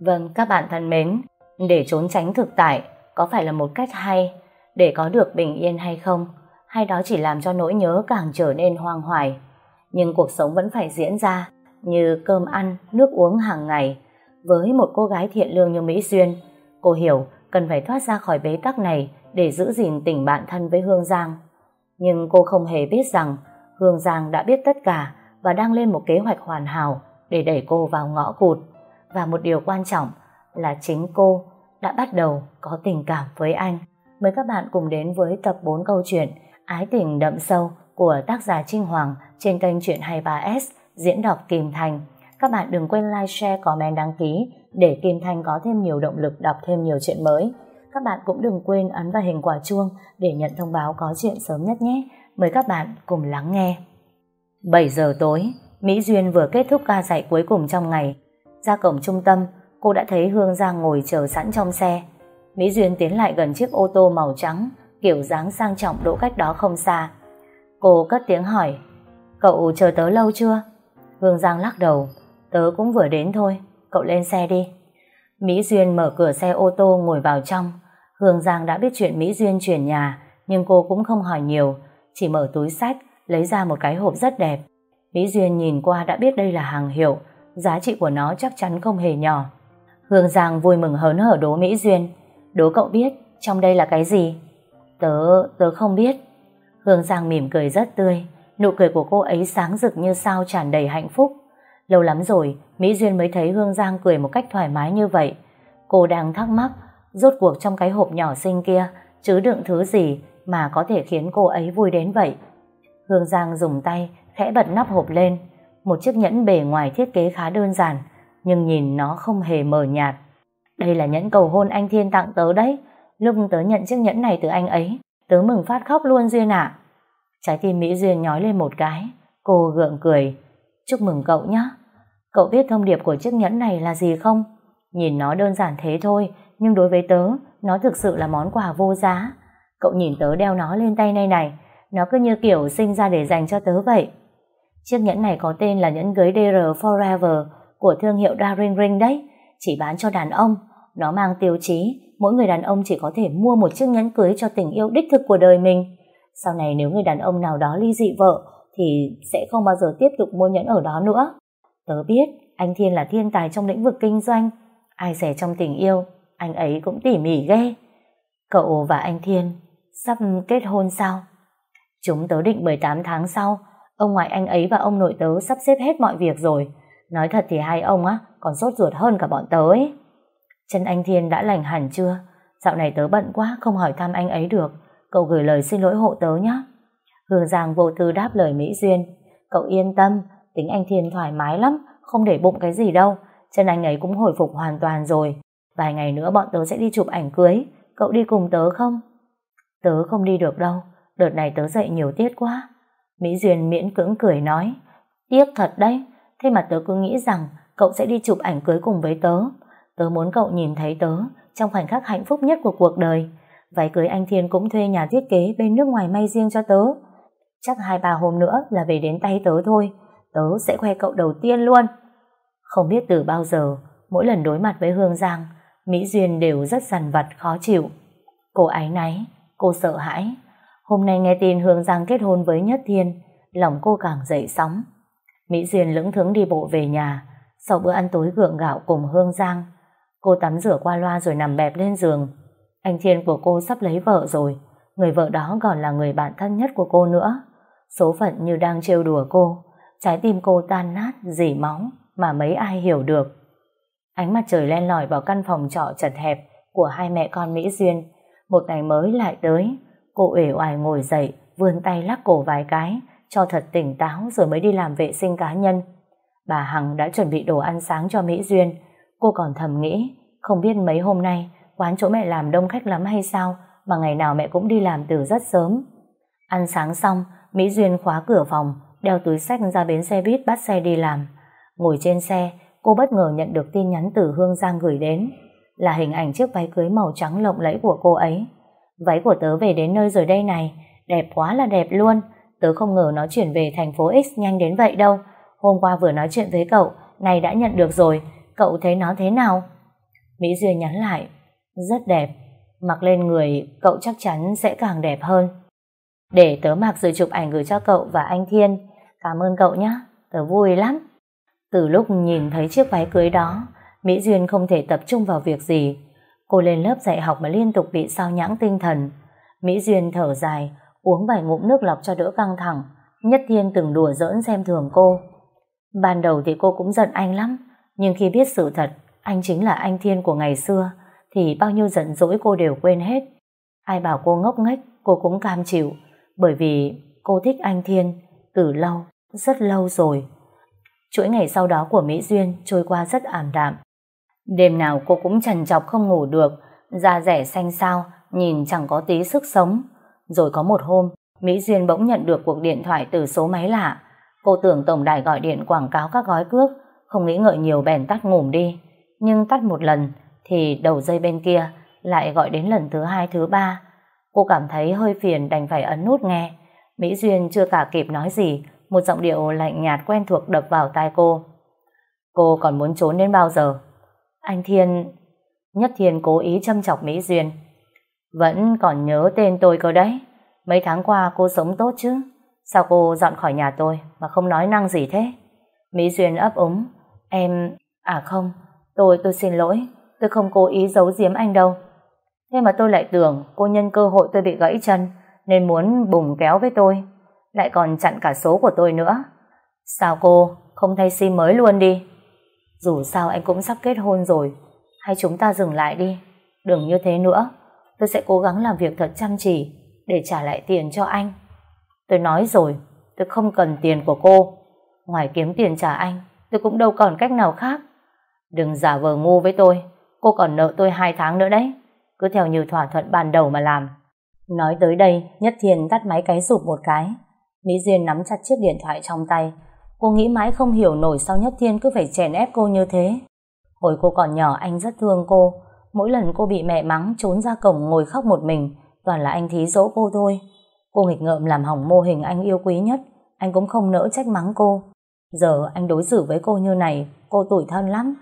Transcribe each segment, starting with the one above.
Vâng, các bạn thân mến, để trốn tránh thực tại có phải là một cách hay để có được bình yên hay không? Hay đó chỉ làm cho nỗi nhớ càng trở nên hoang hoài? Nhưng cuộc sống vẫn phải diễn ra như cơm ăn, nước uống hàng ngày. Với một cô gái thiện lương như Mỹ Duyên, cô hiểu cần phải thoát ra khỏi bế tắc này để giữ gìn tình bạn thân với Hương Giang. Nhưng cô không hề biết rằng Hương Giang đã biết tất cả và đang lên một kế hoạch hoàn hảo để đẩy cô vào ngõ cụt. Và một điều quan trọng là chính cô đã bắt đầu có tình cảm với anh. Mời các bạn cùng đến với tập 4 câu chuyện Ái tình đậm sâu của tác giả Trinh Hoàng trên kênh Chuyện 23S diễn đọc Kim Thành. Các bạn đừng quên like, share, comment, đăng ký để Kim Thành có thêm nhiều động lực đọc thêm nhiều chuyện mới. Các bạn cũng đừng quên ấn vào hình quả chuông để nhận thông báo có chuyện sớm nhất nhé. Mời các bạn cùng lắng nghe. 7 giờ tối, Mỹ Duyên vừa kết thúc ca dạy cuối cùng trong ngày. Ra cổng trung tâm, cô đã thấy Hương Giang ngồi chờ sẵn trong xe. Mỹ Duyên tiến lại gần chiếc ô tô màu trắng, kiểu dáng sang trọng đỗ cách đó không xa. Cô cất tiếng hỏi, cậu chờ tớ lâu chưa? Hương Giang lắc đầu, tớ cũng vừa đến thôi, cậu lên xe đi. Mỹ Duyên mở cửa xe ô tô ngồi vào trong. Hương Giang đã biết chuyện Mỹ Duyên chuyển nhà, nhưng cô cũng không hỏi nhiều, chỉ mở túi sách, lấy ra một cái hộp rất đẹp. Mỹ Duyên nhìn qua đã biết đây là hàng hiệu, giá trị của nó chắc chắn không hề nhỏ. Hương Giang vui mừng hớn hở đố Mỹ Duyên. Đố cậu biết trong đây là cái gì? Tớ, tớ không biết. Hương Giang mỉm cười rất tươi, nụ cười của cô ấy sáng rực như sao tràn đầy hạnh phúc. Lâu lắm rồi, Mỹ Duyên mới thấy Hương Giang cười một cách thoải mái như vậy. Cô đang thắc mắc, rốt cuộc trong cái hộp nhỏ xinh kia chứa đựng thứ gì mà có thể khiến cô ấy vui đến vậy. Hương Giang dùng tay khẽ bật nắp hộp lên, một chiếc nhẫn bề ngoài thiết kế khá đơn giản, nhưng nhìn nó không hề mờ nhạt. Đây là nhẫn cầu hôn anh Thiên tặng tớ đấy, lúc tớ nhận chiếc nhẫn này từ anh ấy, tớ mừng phát khóc luôn Duyên ạ. Trái tim Mỹ Duyên nhói lên một cái, cô gượng cười, chúc mừng cậu nhé. Cậu biết thông điệp của chiếc nhẫn này là gì không? Nhìn nó đơn giản thế thôi, nhưng đối với tớ, nó thực sự là món quà vô giá. Cậu nhìn tớ đeo nó lên tay này này, nó cứ như kiểu sinh ra để dành cho tớ vậy. Chiếc nhẫn này có tên là nhẫn cưới DR Forever của thương hiệu Daring Ring đấy, chỉ bán cho đàn ông. Nó mang tiêu chí mỗi người đàn ông chỉ có thể mua một chiếc nhẫn cưới cho tình yêu đích thực của đời mình. Sau này nếu người đàn ông nào đó ly dị vợ thì sẽ không bao giờ tiếp tục mua nhẫn ở đó nữa. Tớ biết anh Thiên là thiên tài trong lĩnh vực kinh doanh, ai rẻ trong tình yêu, anh ấy cũng tỉ mỉ ghê. Cậu và anh Thiên sắp kết hôn sao? Chúng tớ định 18 tháng sau, ông ngoại anh ấy và ông nội tớ sắp xếp hết mọi việc rồi. Nói thật thì hai ông á còn sốt ruột hơn cả bọn tớ ấy. Chân anh Thiên đã lành hẳn chưa? Dạo này tớ bận quá không hỏi thăm anh ấy được. Cậu gửi lời xin lỗi hộ tớ nhé. Hương Giang vô tư đáp lời Mỹ Duyên. Cậu yên tâm, tính anh Thiên thoải mái lắm, không để bụng cái gì đâu. Chân anh ấy cũng hồi phục hoàn toàn rồi. Vài ngày nữa bọn tớ sẽ đi chụp ảnh cưới. Cậu đi cùng tớ không? Tớ không đi được đâu. Đợt này tớ dậy nhiều tiết quá. Mỹ Duyên miễn cưỡng cười nói. Tiếc thật đấy. Thế mà tớ cứ nghĩ rằng cậu sẽ đi chụp ảnh cưới cùng với tớ. Tớ muốn cậu nhìn thấy tớ trong khoảnh khắc hạnh phúc nhất của cuộc đời. Váy cưới anh Thiên cũng thuê nhà thiết kế bên nước ngoài may riêng cho tớ. Chắc hai ba hôm nữa là về đến tay tớ thôi. Tớ sẽ khoe cậu đầu tiên luôn. Không biết từ bao giờ, mỗi lần đối mặt với Hương Giang, Mỹ Duyên đều rất dằn vặt khó chịu. Cô ái náy, cô sợ hãi. Hôm nay nghe tin Hương Giang kết hôn với Nhất Thiên, lòng cô càng dậy sóng. Mỹ Duyên lững thững đi bộ về nhà, sau bữa ăn tối gượng gạo cùng Hương Giang. Cô tắm rửa qua loa rồi nằm bẹp lên giường. Anh Thiên của cô sắp lấy vợ rồi, người vợ đó còn là người bạn thân nhất của cô nữa. Số phận như đang trêu đùa cô, trái tim cô tan nát, dỉ máu mà mấy ai hiểu được. Ánh mặt trời len lỏi vào căn phòng trọ chật hẹp của hai mẹ con Mỹ Duyên. Một ngày mới lại tới, cô uể oải ngồi dậy, vươn tay lắc cổ vài cái, cho thật tỉnh táo rồi mới đi làm vệ sinh cá nhân. Bà Hằng đã chuẩn bị đồ ăn sáng cho Mỹ Duyên. Cô còn thầm nghĩ, không biết mấy hôm nay quán chỗ mẹ làm đông khách lắm hay sao mà ngày nào mẹ cũng đi làm từ rất sớm. Ăn sáng xong, Mỹ Duyên khóa cửa phòng, đeo túi sách ra bến xe buýt bắt xe đi làm. Ngồi trên xe, cô bất ngờ nhận được tin nhắn từ Hương Giang gửi đến. Là hình ảnh chiếc váy cưới màu trắng lộng lẫy của cô ấy. Váy của tớ về đến nơi rồi đây này, đẹp quá là đẹp luôn. Tớ không ngờ nó chuyển về thành phố X nhanh đến vậy đâu. Hôm qua vừa nói chuyện với cậu, này đã nhận được rồi, cậu thấy nó thế nào? Mỹ Duyên nhắn lại, rất đẹp, mặc lên người cậu chắc chắn sẽ càng đẹp hơn. Để tớ mặc rồi chụp ảnh gửi cho cậu và anh Thiên. Cảm ơn cậu nhé, tớ vui lắm. Từ lúc nhìn thấy chiếc váy cưới đó, Mỹ Duyên không thể tập trung vào việc gì. Cô lên lớp dạy học mà liên tục bị sao nhãng tinh thần. Mỹ Duyên thở dài, uống vài ngụm nước lọc cho đỡ căng thẳng. Nhất Thiên từng đùa giỡn xem thường cô. Ban đầu thì cô cũng giận anh lắm, nhưng khi biết sự thật, anh chính là anh Thiên của ngày xưa, thì bao nhiêu giận dỗi cô đều quên hết. Ai bảo cô ngốc nghếch, cô cũng cam chịu, bởi vì cô thích anh Thiên từ lâu, rất lâu rồi. Chuỗi ngày sau đó của Mỹ Duyên trôi qua rất ảm đạm. Đêm nào cô cũng trần chọc không ngủ được, da rẻ xanh xao, nhìn chẳng có tí sức sống. Rồi có một hôm, Mỹ Duyên bỗng nhận được cuộc điện thoại từ số máy lạ. Cô tưởng tổng đài gọi điện quảng cáo các gói cước, không nghĩ ngợi nhiều bèn tắt ngủm đi. Nhưng tắt một lần, thì đầu dây bên kia lại gọi đến lần thứ hai thứ ba. Cô cảm thấy hơi phiền đành phải ấn nút nghe. Mỹ Duyên chưa cả kịp nói gì, một giọng điệu lạnh nhạt quen thuộc đập vào tai cô. Cô còn muốn trốn đến bao giờ? Anh Thiên... Nhất Thiên cố ý châm chọc Mỹ Duyên. Vẫn còn nhớ tên tôi cơ đấy. Mấy tháng qua cô sống tốt chứ? Sao cô dọn khỏi nhà tôi mà không nói năng gì thế? Mỹ Duyên ấp úng. Em... À không, tôi tôi xin lỗi. Tôi không cố ý giấu giếm anh đâu. Thế mà tôi lại tưởng cô nhân cơ hội tôi bị gãy chân nên muốn bùng kéo với tôi. Lại còn chặn cả số của tôi nữa. Sao cô không thay sim mới luôn đi? Dù sao anh cũng sắp kết hôn rồi. Hay chúng ta dừng lại đi. Đừng như thế nữa. Tôi sẽ cố gắng làm việc thật chăm chỉ để trả lại tiền cho anh. Tôi nói rồi, tôi không cần tiền của cô. Ngoài kiếm tiền trả anh, tôi cũng đâu còn cách nào khác. Đừng giả vờ ngu với tôi. Cô còn nợ tôi hai tháng nữa đấy. Cứ theo như thỏa thuận ban đầu mà làm. Nói tới đây, Nhất Thiên tắt máy cái rụp một cái. Mỹ Duyên nắm chặt chiếc điện thoại trong tay. Cô nghĩ mãi không hiểu nổi sao Nhất Thiên cứ phải chèn ép cô như thế. Hồi cô còn nhỏ anh rất thương cô. Mỗi lần cô bị mẹ mắng trốn ra cổng ngồi khóc một mình, toàn là anh thí dỗ cô thôi. Cô nghịch ngợm làm hỏng mô hình anh yêu quý nhất, anh cũng không nỡ trách mắng cô. Giờ anh đối xử với cô như này, cô tủi thân lắm.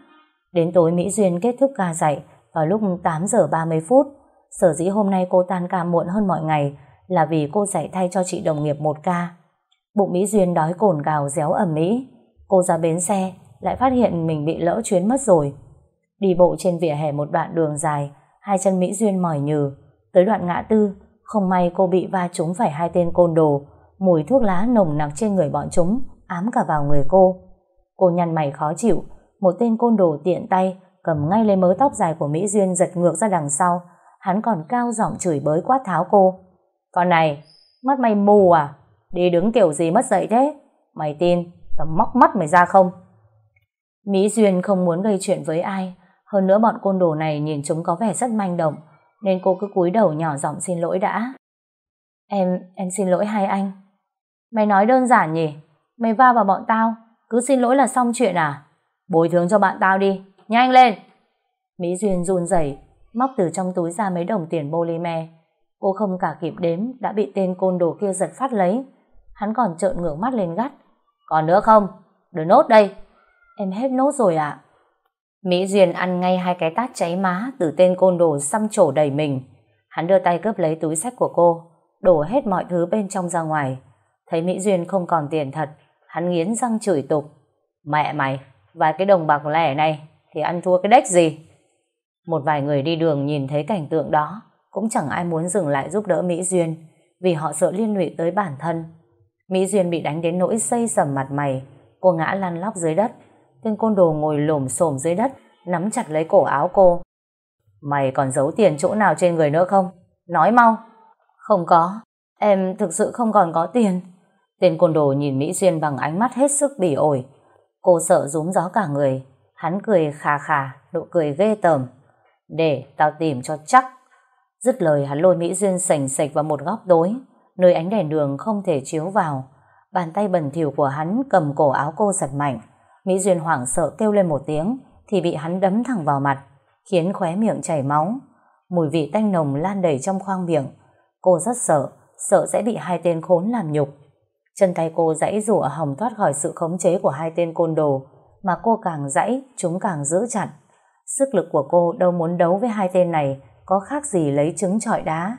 Đến tối Mỹ Duyên kết thúc ca dạy vào lúc 8 giờ 30 phút. Sở dĩ hôm nay cô tan ca muộn hơn mọi ngày là vì cô dạy thay cho chị đồng nghiệp một ca. Bụng Mỹ Duyên đói cồn gào réo ẩm mỹ. Cô ra bến xe, lại phát hiện mình bị lỡ chuyến mất rồi. Đi bộ trên vỉa hè một đoạn đường dài, hai chân Mỹ Duyên mỏi nhừ. Tới đoạn ngã tư, không may cô bị va trúng phải hai tên côn đồ. Mùi thuốc lá nồng nặc trên người bọn chúng, ám cả vào người cô. Cô nhăn mày khó chịu, một tên côn đồ tiện tay cầm ngay lấy mớ tóc dài của Mỹ Duyên giật ngược ra đằng sau. Hắn còn cao giọng chửi bới quát tháo cô. Con này, mắt mày mù à? Đi đứng kiểu gì mất dậy thế? Mày tin, tao móc mắt mày ra không? Mỹ Duyên không muốn gây chuyện với ai. Hơn nữa bọn côn đồ này nhìn chúng có vẻ rất manh động. Nên cô cứ cúi đầu nhỏ giọng xin lỗi đã. Em, em xin lỗi hai anh. Mày nói đơn giản nhỉ? Mày va vào bọn tao, cứ xin lỗi là xong chuyện à? Bồi thường cho bạn tao đi, nhanh lên. Mỹ Duyên run rẩy móc từ trong túi ra mấy đồng tiền polymer. Cô không cả kịp đếm đã bị tên côn đồ kia giật phát lấy. Hắn còn trợn ngửa mắt lên gắt. Còn nữa không? Đưa nốt đây. Em hết nốt rồi ạ. Mỹ Duyên ăn ngay hai cái tát cháy má từ tên côn đồ xăm trổ đầy mình. Hắn đưa tay cướp lấy túi sách của cô, đổ hết mọi thứ bên trong ra ngoài. Thấy Mỹ Duyên không còn tiền thật, hắn nghiến răng chửi tục. Mẹ mày, vài cái đồng bạc lẻ này thì ăn thua cái đếch gì. Một vài người đi đường nhìn thấy cảnh tượng đó cũng chẳng ai muốn dừng lại giúp đỡ Mỹ Duyên vì họ sợ liên lụy tới bản thân. Mỹ Duyên bị đánh đến nỗi xây sầm mặt mày. Cô ngã lăn lóc dưới đất. Tên côn đồ ngồi lổm xổm dưới đất, nắm chặt lấy cổ áo cô. Mày còn giấu tiền chỗ nào trên người nữa không? Nói mau. Không có. Em thực sự không còn có tiền. Tên côn đồ nhìn Mỹ Duyên bằng ánh mắt hết sức bỉ ổi. Cô sợ rúm gió cả người. Hắn cười khà khà, Nụ cười ghê tởm. Để tao tìm cho chắc. Dứt lời, hắn lôi Mỹ Duyên sành sạch vào một góc tối. Nơi ánh đèn đường không thể chiếu vào. Bàn tay bẩn thỉu của hắn cầm cổ áo cô giật mạnh. Mỹ Duyên hoảng sợ kêu lên một tiếng, thì bị hắn đấm thẳng vào mặt, khiến khóe miệng chảy máu. Mùi vị tanh nồng lan đầy trong khoang miệng. Cô rất sợ sợ sẽ bị hai tên khốn làm nhục. Chân tay cô dãy rủa hòng thoát khỏi sự khống chế của hai tên côn đồ, mà cô càng dãy, chúng càng giữ chặt. Sức lực của cô đâu muốn đấu với hai tên này, có khác gì lấy trứng trọi đá.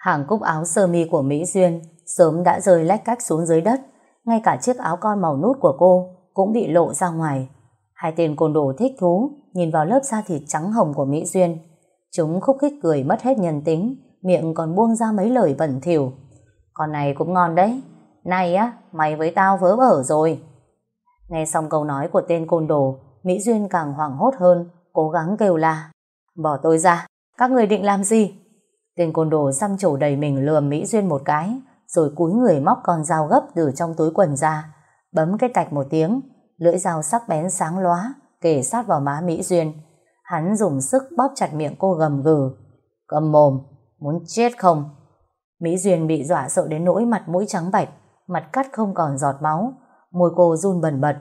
Hàng cúc áo sơ mi của Mỹ Duyên sớm đã rơi lách cách xuống dưới đất. Ngay cả chiếc áo con màu nút của cô cũng bị lộ ra ngoài. Hai tên côn đồ thích thú nhìn vào lớp da thịt trắng hồng của Mỹ Duyên. Chúng khúc khích cười mất hết nhân tính, miệng còn buông ra mấy lời bẩn thỉu. Con này cũng ngon đấy. Này á, mày với tao vớ vở rồi. Nghe xong câu nói của tên côn đồ, Mỹ Duyên càng hoảng hốt hơn, cố gắng kêu la. Bỏ tôi ra, các người định làm gì? Tên côn đồ xăm trổ đầy mình lườm Mỹ Duyên một cái, rồi cúi người móc con dao gấp từ trong túi quần ra, bấm cái tạch một tiếng, lưỡi dao sắc bén sáng lóa, kề sát vào má Mỹ Duyên. Hắn dùng sức bóp chặt miệng cô gầm gừ. Cầm mồm, muốn chết không? Mỹ Duyên bị dọa sợ đến nỗi mặt mũi trắng bạch, mặt cắt không còn giọt máu, môi cô run bần bật.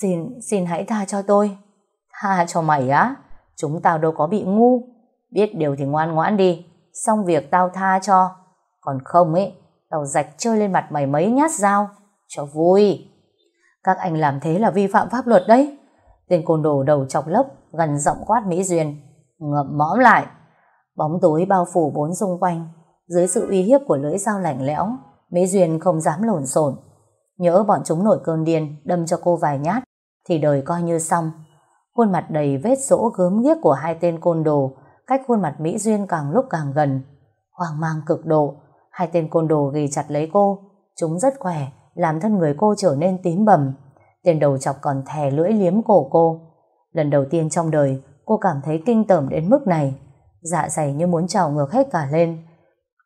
Xin, xin hãy tha cho tôi. Tha cho mày á? Chúng tao đâu có bị ngu. Biết điều thì ngoan ngoãn đi, xong việc tao tha cho. Còn không ấy, tao rạch chơi lên mặt mày mấy nhát dao, cho vui. Các anh làm thế là vi phạm pháp luật đấy. Tên côn đồ đầu chọc lốc, gần giọng quát Mỹ Duyên. Ngậm mõm lại. Bóng tối bao phủ bốn xung quanh. Dưới sự uy hiếp của lưỡi dao lạnh lẽo, Mỹ Duyên không dám lộn xộn. Nhớ bọn chúng nổi cơn điên, đâm cho cô vài nhát, thì đời coi như xong. Khuôn mặt đầy vết rỗ gớm ghiếc của hai tên côn đồ, cách khuôn mặt Mỹ Duyên càng lúc càng gần. Hoang mang cực độ, hai tên côn đồ ghi chặt lấy cô. Chúng rất khỏe, làm thân người cô trở nên tím bầm. Tên đầu chọc còn thè lưỡi liếm cổ cô. Lần đầu tiên trong đời, cô cảm thấy kinh tởm đến mức này. Dạ dày như muốn trào ngược hết cả lên.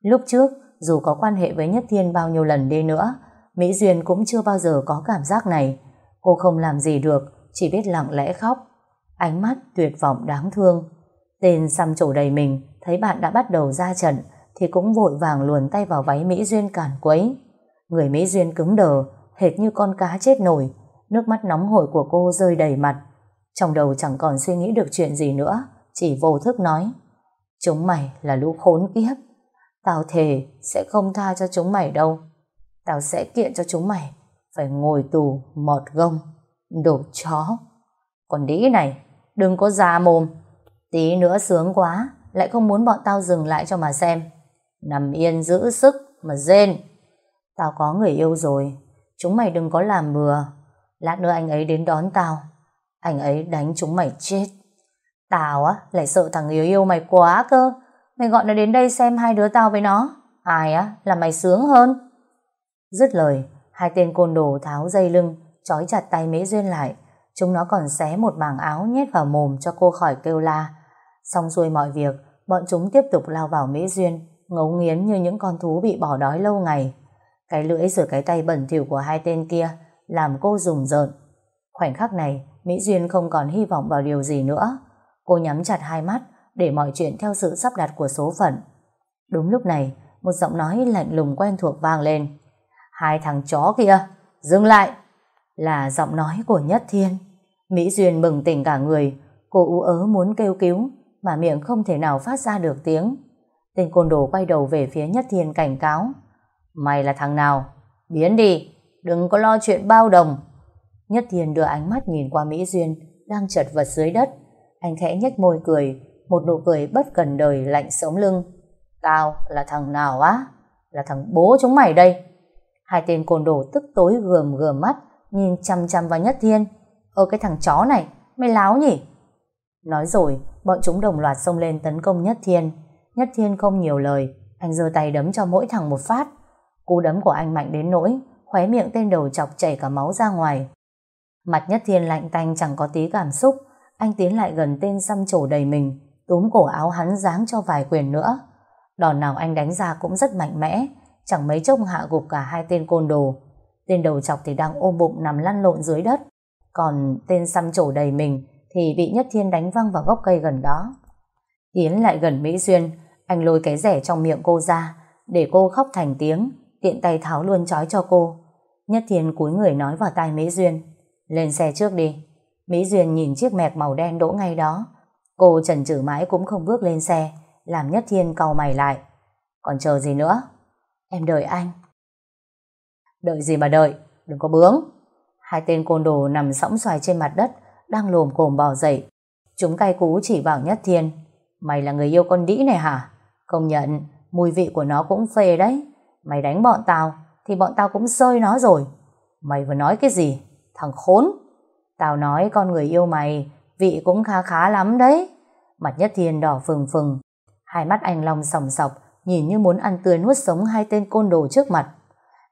Lúc trước, dù có quan hệ với Nhất Thiên bao nhiêu lần đi nữa, Mỹ Duyên cũng chưa bao giờ có cảm giác này. Cô không làm gì được, chỉ biết lặng lẽ khóc. Ánh mắt tuyệt vọng đáng thương. Tên xăm trổ đầy mình, thấy bạn đã bắt đầu ra trận, thì cũng vội vàng luồn tay vào váy Mỹ Duyên cản quấy. Người Mỹ Duyên cứng đờ, hệt như con cá chết nổi, nước mắt nóng hổi của cô rơi đầy mặt. Trong đầu chẳng còn suy nghĩ được chuyện gì nữa, chỉ vô thức nói. Chúng mày là lũ khốn kiếp. Tao thề sẽ không tha cho chúng mày đâu. Tao sẽ kiện cho chúng mày phải ngồi tù mọt gông. Đồ chó. Còn đĩ này, đừng có già mồm. Tí nữa sướng quá, lại không muốn bọn tao dừng lại cho mà xem. Nằm yên giữ sức mà rên. Tao có người yêu rồi, chúng mày đừng có làm bừa. Lát nữa anh ấy đến đón tao, anh ấy đánh chúng mày chết. Tao á, lại sợ thằng yêu yêu mày quá cơ. Mày gọi nó đến đây xem hai đứa tao với nó. Ai á, là mày sướng hơn. Dứt lời, hai tên côn đồ tháo dây lưng, trói chặt tay Mỹ Duyên lại. Chúng nó còn xé một mảng áo nhét vào mồm cho cô khỏi kêu la. Xong xuôi mọi việc, bọn chúng tiếp tục lao vào Mỹ Duyên, ngấu nghiến như những con thú bị bỏ đói lâu ngày. Cái lưỡi rửa cái tay bẩn thỉu của hai tên kia làm cô rùng rợn. Khoảnh khắc này, Mỹ Duyên không còn hy vọng vào điều gì nữa. Cô nhắm chặt hai mắt để mọi chuyện theo sự sắp đặt của số phận. Đúng lúc này, một giọng nói lạnh lùng quen thuộc vang lên. Hai thằng chó kia, dừng lại! Là giọng nói của Nhất Thiên. Mỹ Duyên bừng tỉnh cả người, cô ú ớ muốn kêu cứu, mà miệng không thể nào phát ra được tiếng. Tên côn đồ quay đầu về phía Nhất Thiên cảnh cáo. Mày là thằng nào? Biến đi, đừng có lo chuyện bao đồng. Nhất Thiên đưa ánh mắt nhìn qua Mỹ Duyên, đang chật vật dưới đất. Anh khẽ nhếch môi cười, một nụ cười bất cần đời lạnh sống lưng. Tao là thằng nào á? Là thằng bố chúng mày đây. Hai tên côn đồ tức tối gườm gườm mắt, nhìn chăm chăm vào Nhất Thiên. Ơ cái thằng chó này, mày láo nhỉ? Nói rồi, bọn chúng đồng loạt xông lên tấn công Nhất Thiên. Nhất Thiên không nhiều lời, anh giơ tay đấm cho mỗi thằng một phát. Cú đấm của anh mạnh đến nỗi, khóe miệng tên đầu chọc chảy cả máu ra ngoài. Mặt Nhất Thiên lạnh tanh chẳng có tí cảm xúc, anh tiến lại gần tên xăm trổ đầy mình, túm cổ áo hắn giáng cho vài quyền nữa. Đòn nào anh đánh ra cũng rất mạnh mẽ, chẳng mấy chốc hạ gục cả hai tên côn đồ. Tên đầu chọc thì đang ôm bụng nằm lăn lộn dưới đất, còn tên xăm trổ đầy mình thì bị Nhất Thiên đánh văng vào gốc cây gần đó. Tiến lại gần Mỹ Duyên, anh lôi cái rẻ trong miệng cô ra, để cô khóc thành tiếng, tiện tay tháo luôn trói cho cô. Nhất Thiên cúi người nói vào tai Mỹ Duyên, lên xe trước đi. Mỹ Duyên nhìn chiếc mẹc màu đen đỗ ngay đó. Cô chần chừ mãi cũng không bước lên xe, làm Nhất Thiên cau mày lại. Còn chờ gì nữa? Em đợi anh. Đợi gì mà đợi, đừng có bướng. Hai tên côn đồ nằm sõng xoài trên mặt đất, đang lồm cồm bò dậy. Chúng cay cú chỉ vào Nhất Thiên. Mày là người yêu con đĩ này hả? Công nhận, mùi vị của nó cũng phê đấy. Mày đánh bọn tao, thì bọn tao cũng sơi nó rồi. Mày vừa nói cái gì? Thằng khốn! Tao nói con người yêu mày, vị cũng khá khá lắm đấy. Mặt Nhất Thiên đỏ phừng phừng. Hai mắt anh Long sòng sọc, nhìn như muốn ăn tươi nuốt sống hai tên côn đồ trước mặt.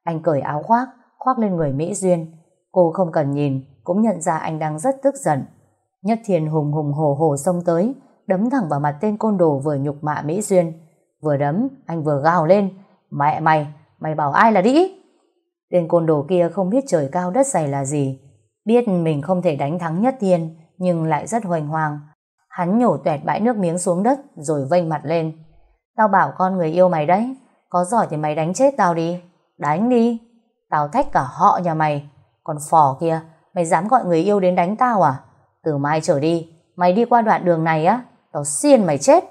Anh cởi áo khoác, khoác lên người Mỹ Duyên. Cô không cần nhìn, cũng nhận ra anh đang rất tức giận. Nhất Thiên hùng hùng hồ hồ xông tới, đấm thẳng vào mặt tên côn đồ vừa nhục mạ Mỹ Duyên. Vừa đấm, anh vừa gào lên. Mẹ mày, mày bảo ai là đĩ? Tên côn đồ kia không biết trời cao đất dày là gì. Biết mình không thể đánh thắng Nhất Thiên, nhưng lại rất hoành hoàng. Hắn nhổ tuẹt bãi nước miếng xuống đất, rồi vênh mặt lên. Tao bảo con người yêu mày đấy, có giỏi thì mày đánh chết tao đi. Đánh đi. Tao thách cả họ nhà mày. Còn phò kia, mày dám gọi người yêu đến đánh tao à? Từ mai trở đi, mày đi qua đoạn đường này á, tao xiên mày chết.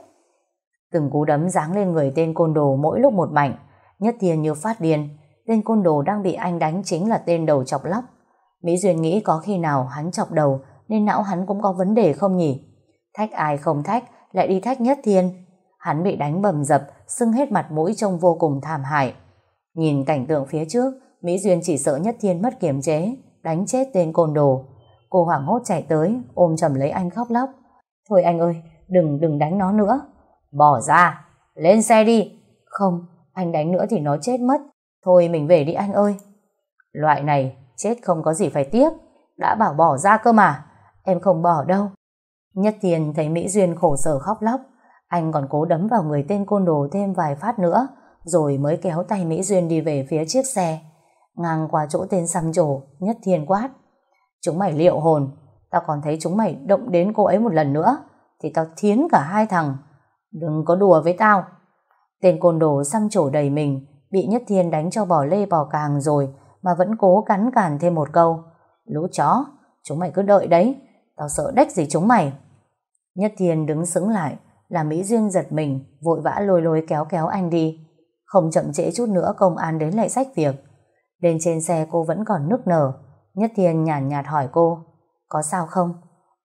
Từng cú đấm giáng lên người tên côn đồ mỗi lúc một mạnh, nhất thiên như phát điên. Tên côn đồ đang bị anh đánh chính là tên đầu chọc lóc. Mỹ Duyên nghĩ có khi nào hắn chọc đầu nên não hắn cũng có vấn đề không nhỉ? Thách ai không thách, lại đi thách nhất thiên. Hắn bị đánh bầm dập, sưng hết mặt mũi trông vô cùng thảm hại. Nhìn cảnh tượng phía trước, Mỹ Duyên chỉ sợ nhất thiên mất kiểm chế, đánh chết tên côn đồ. Cô hoảng hốt chạy tới, ôm chầm lấy anh khóc lóc. Thôi anh ơi, đừng, đừng đánh nó nữa. Bỏ ra, lên xe đi. Không, anh đánh nữa thì nó chết mất. Thôi mình về đi anh ơi. Loại này, chết không có gì phải tiếc. Đã bảo bỏ ra cơ mà. Em không bỏ đâu. Nhất Thiên thấy Mỹ Duyên khổ sở khóc lóc. Anh còn cố đấm vào người tên côn đồ thêm vài phát nữa, rồi mới kéo tay Mỹ Duyên đi về phía chiếc xe. Ngang qua chỗ tên xăm trổ, Nhất Thiên quát. Chúng mày liệu hồn, tao còn thấy chúng mày động đến cô ấy một lần nữa, thì tao thiến cả hai thằng. Đừng có đùa với tao. Tên côn đồ xăm trổ đầy mình, bị Nhất Thiên đánh cho bỏ lê bỏ càng rồi, mà vẫn cố cắn cản thêm một câu. Lũ chó, chúng mày cứ đợi đấy, tao sợ đách gì chúng mày. Nhất Thiên đứng sững lại, làm Mỹ Duyên giật mình, vội vã lôi lôi kéo kéo anh đi. Không chậm trễ chút nữa công an đến lại sách việc. Lên trên xe cô vẫn còn nức nở. Nhất Thiên nhàn nhạt, nhạt hỏi cô, có sao không?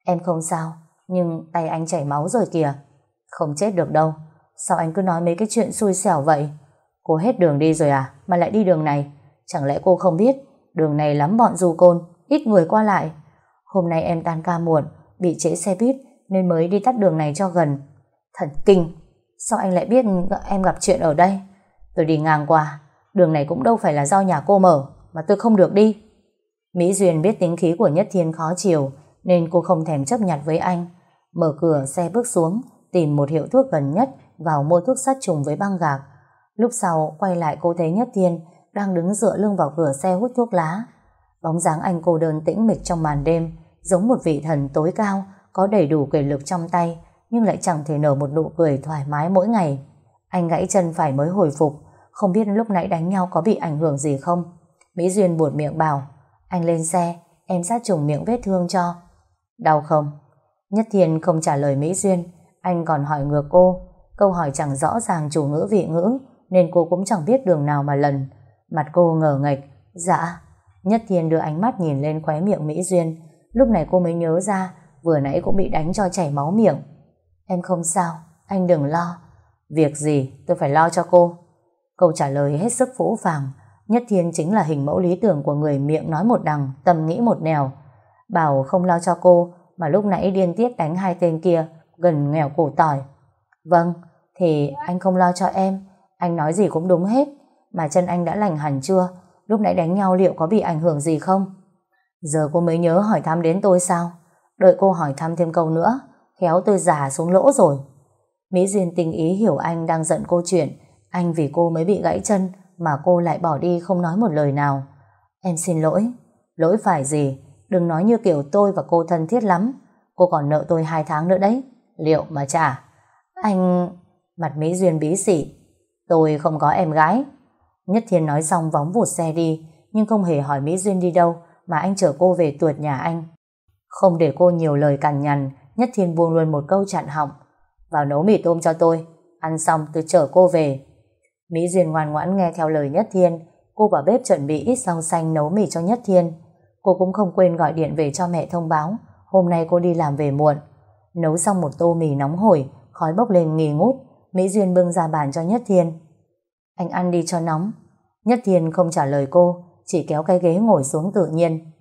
Em không sao, nhưng tay anh chảy máu rồi kìa. Không chết được đâu, sao anh cứ nói mấy cái chuyện xui xẻo vậy? Cô hết đường đi rồi à, mà lại đi đường này? Chẳng lẽ cô không biết, đường này lắm bọn du côn, ít người qua lại. Hôm nay em tan ca muộn, bị trễ xe buýt nên mới đi tắt đường này cho gần. Thần kinh, sao anh lại biết em gặp chuyện ở đây? Tôi đi ngang qua, đường này cũng đâu phải là do nhà cô mở, mà tôi không được đi. Mỹ Duyên biết tính khí của Nhất Thiên khó chiều, nên cô không thèm chấp nhặt với anh. Mở cửa xe bước xuống, tìm một hiệu thuốc gần nhất, vào mua thuốc sát trùng với băng gạc. Lúc sau, quay lại cô thấy Nhất Thiên đang đứng dựa lưng vào cửa xe hút thuốc lá. Bóng dáng anh cô đơn tĩnh mịch trong màn đêm, giống một vị thần tối cao, có đầy đủ quyền lực trong tay, nhưng lại chẳng thể nở một nụ cười thoải mái mỗi ngày. Anh gãy chân phải mới hồi phục, không biết lúc nãy đánh nhau có bị ảnh hưởng gì không. Mỹ Duyên buột miệng bảo, anh lên xe, em sát trùng miệng vết thương cho. Đau không? Nhất Thiên không trả lời Mỹ Duyên, anh còn hỏi ngược cô. Câu hỏi chẳng rõ ràng chủ ngữ vị ngữ, nên cô cũng chẳng biết đường nào mà lần. Mặt cô ngờ ngạch, dạ. Nhất Thiên đưa ánh mắt nhìn lên khóe miệng Mỹ Duyên, lúc này cô mới nhớ ra vừa nãy cũng bị đánh cho chảy máu miệng. Em không sao, anh đừng lo. Việc gì tôi phải lo cho cô? Câu trả lời hết sức phũ phàng. Nhất Thiên chính là hình mẫu lý tưởng của người miệng nói một đằng, tâm nghĩ một nẻo. Bảo không lo cho cô, mà lúc nãy điên tiết đánh hai tên kia, gần nghèo cổ tỏi. Vâng, thì anh không lo cho em. Anh nói gì cũng đúng hết. Mà chân anh đã lành hẳn chưa? Lúc nãy đánh nhau liệu có bị ảnh hưởng gì không? Giờ cô mới nhớ hỏi thăm đến tôi sao? Đợi cô hỏi thăm thêm câu nữa, khéo tôi già xuống lỗ rồi. Mỹ Duyên tình ý hiểu anh đang giận cô chuyện, anh vì cô mới bị gãy chân mà cô lại bỏ đi không nói một lời nào. Em xin lỗi. Lỗi phải gì? Đừng nói như kiểu tôi và cô thân thiết lắm. Cô còn nợ tôi hai tháng nữa đấy. Liệu mà trả? Anh... Mặt Mỹ Duyên bí xỉ. Tôi không có em gái. Nhất Thiên nói xong vóng vụt xe đi, nhưng không hề hỏi Mỹ Duyên đi đâu, mà anh chở cô về tuột nhà anh. Không để cô nhiều lời cằn nhằn, Nhất Thiên buông luôn một câu chặn họng. Vào nấu mì tôm cho tôi, ăn xong tôi chở cô về. Mỹ Duyên ngoan ngoãn nghe theo lời Nhất Thiên, cô vào bếp chuẩn bị ít rau xanh nấu mì cho Nhất Thiên. Cô cũng không quên gọi điện về cho mẹ thông báo, hôm nay cô đi làm về muộn. Nấu xong một tô mì nóng hổi, khói bốc lên nghi ngút, Mỹ Duyên bưng ra bàn cho Nhất Thiên. Anh ăn đi cho nóng. Nhất Thiên không trả lời cô, chỉ kéo cái ghế ngồi xuống tự nhiên.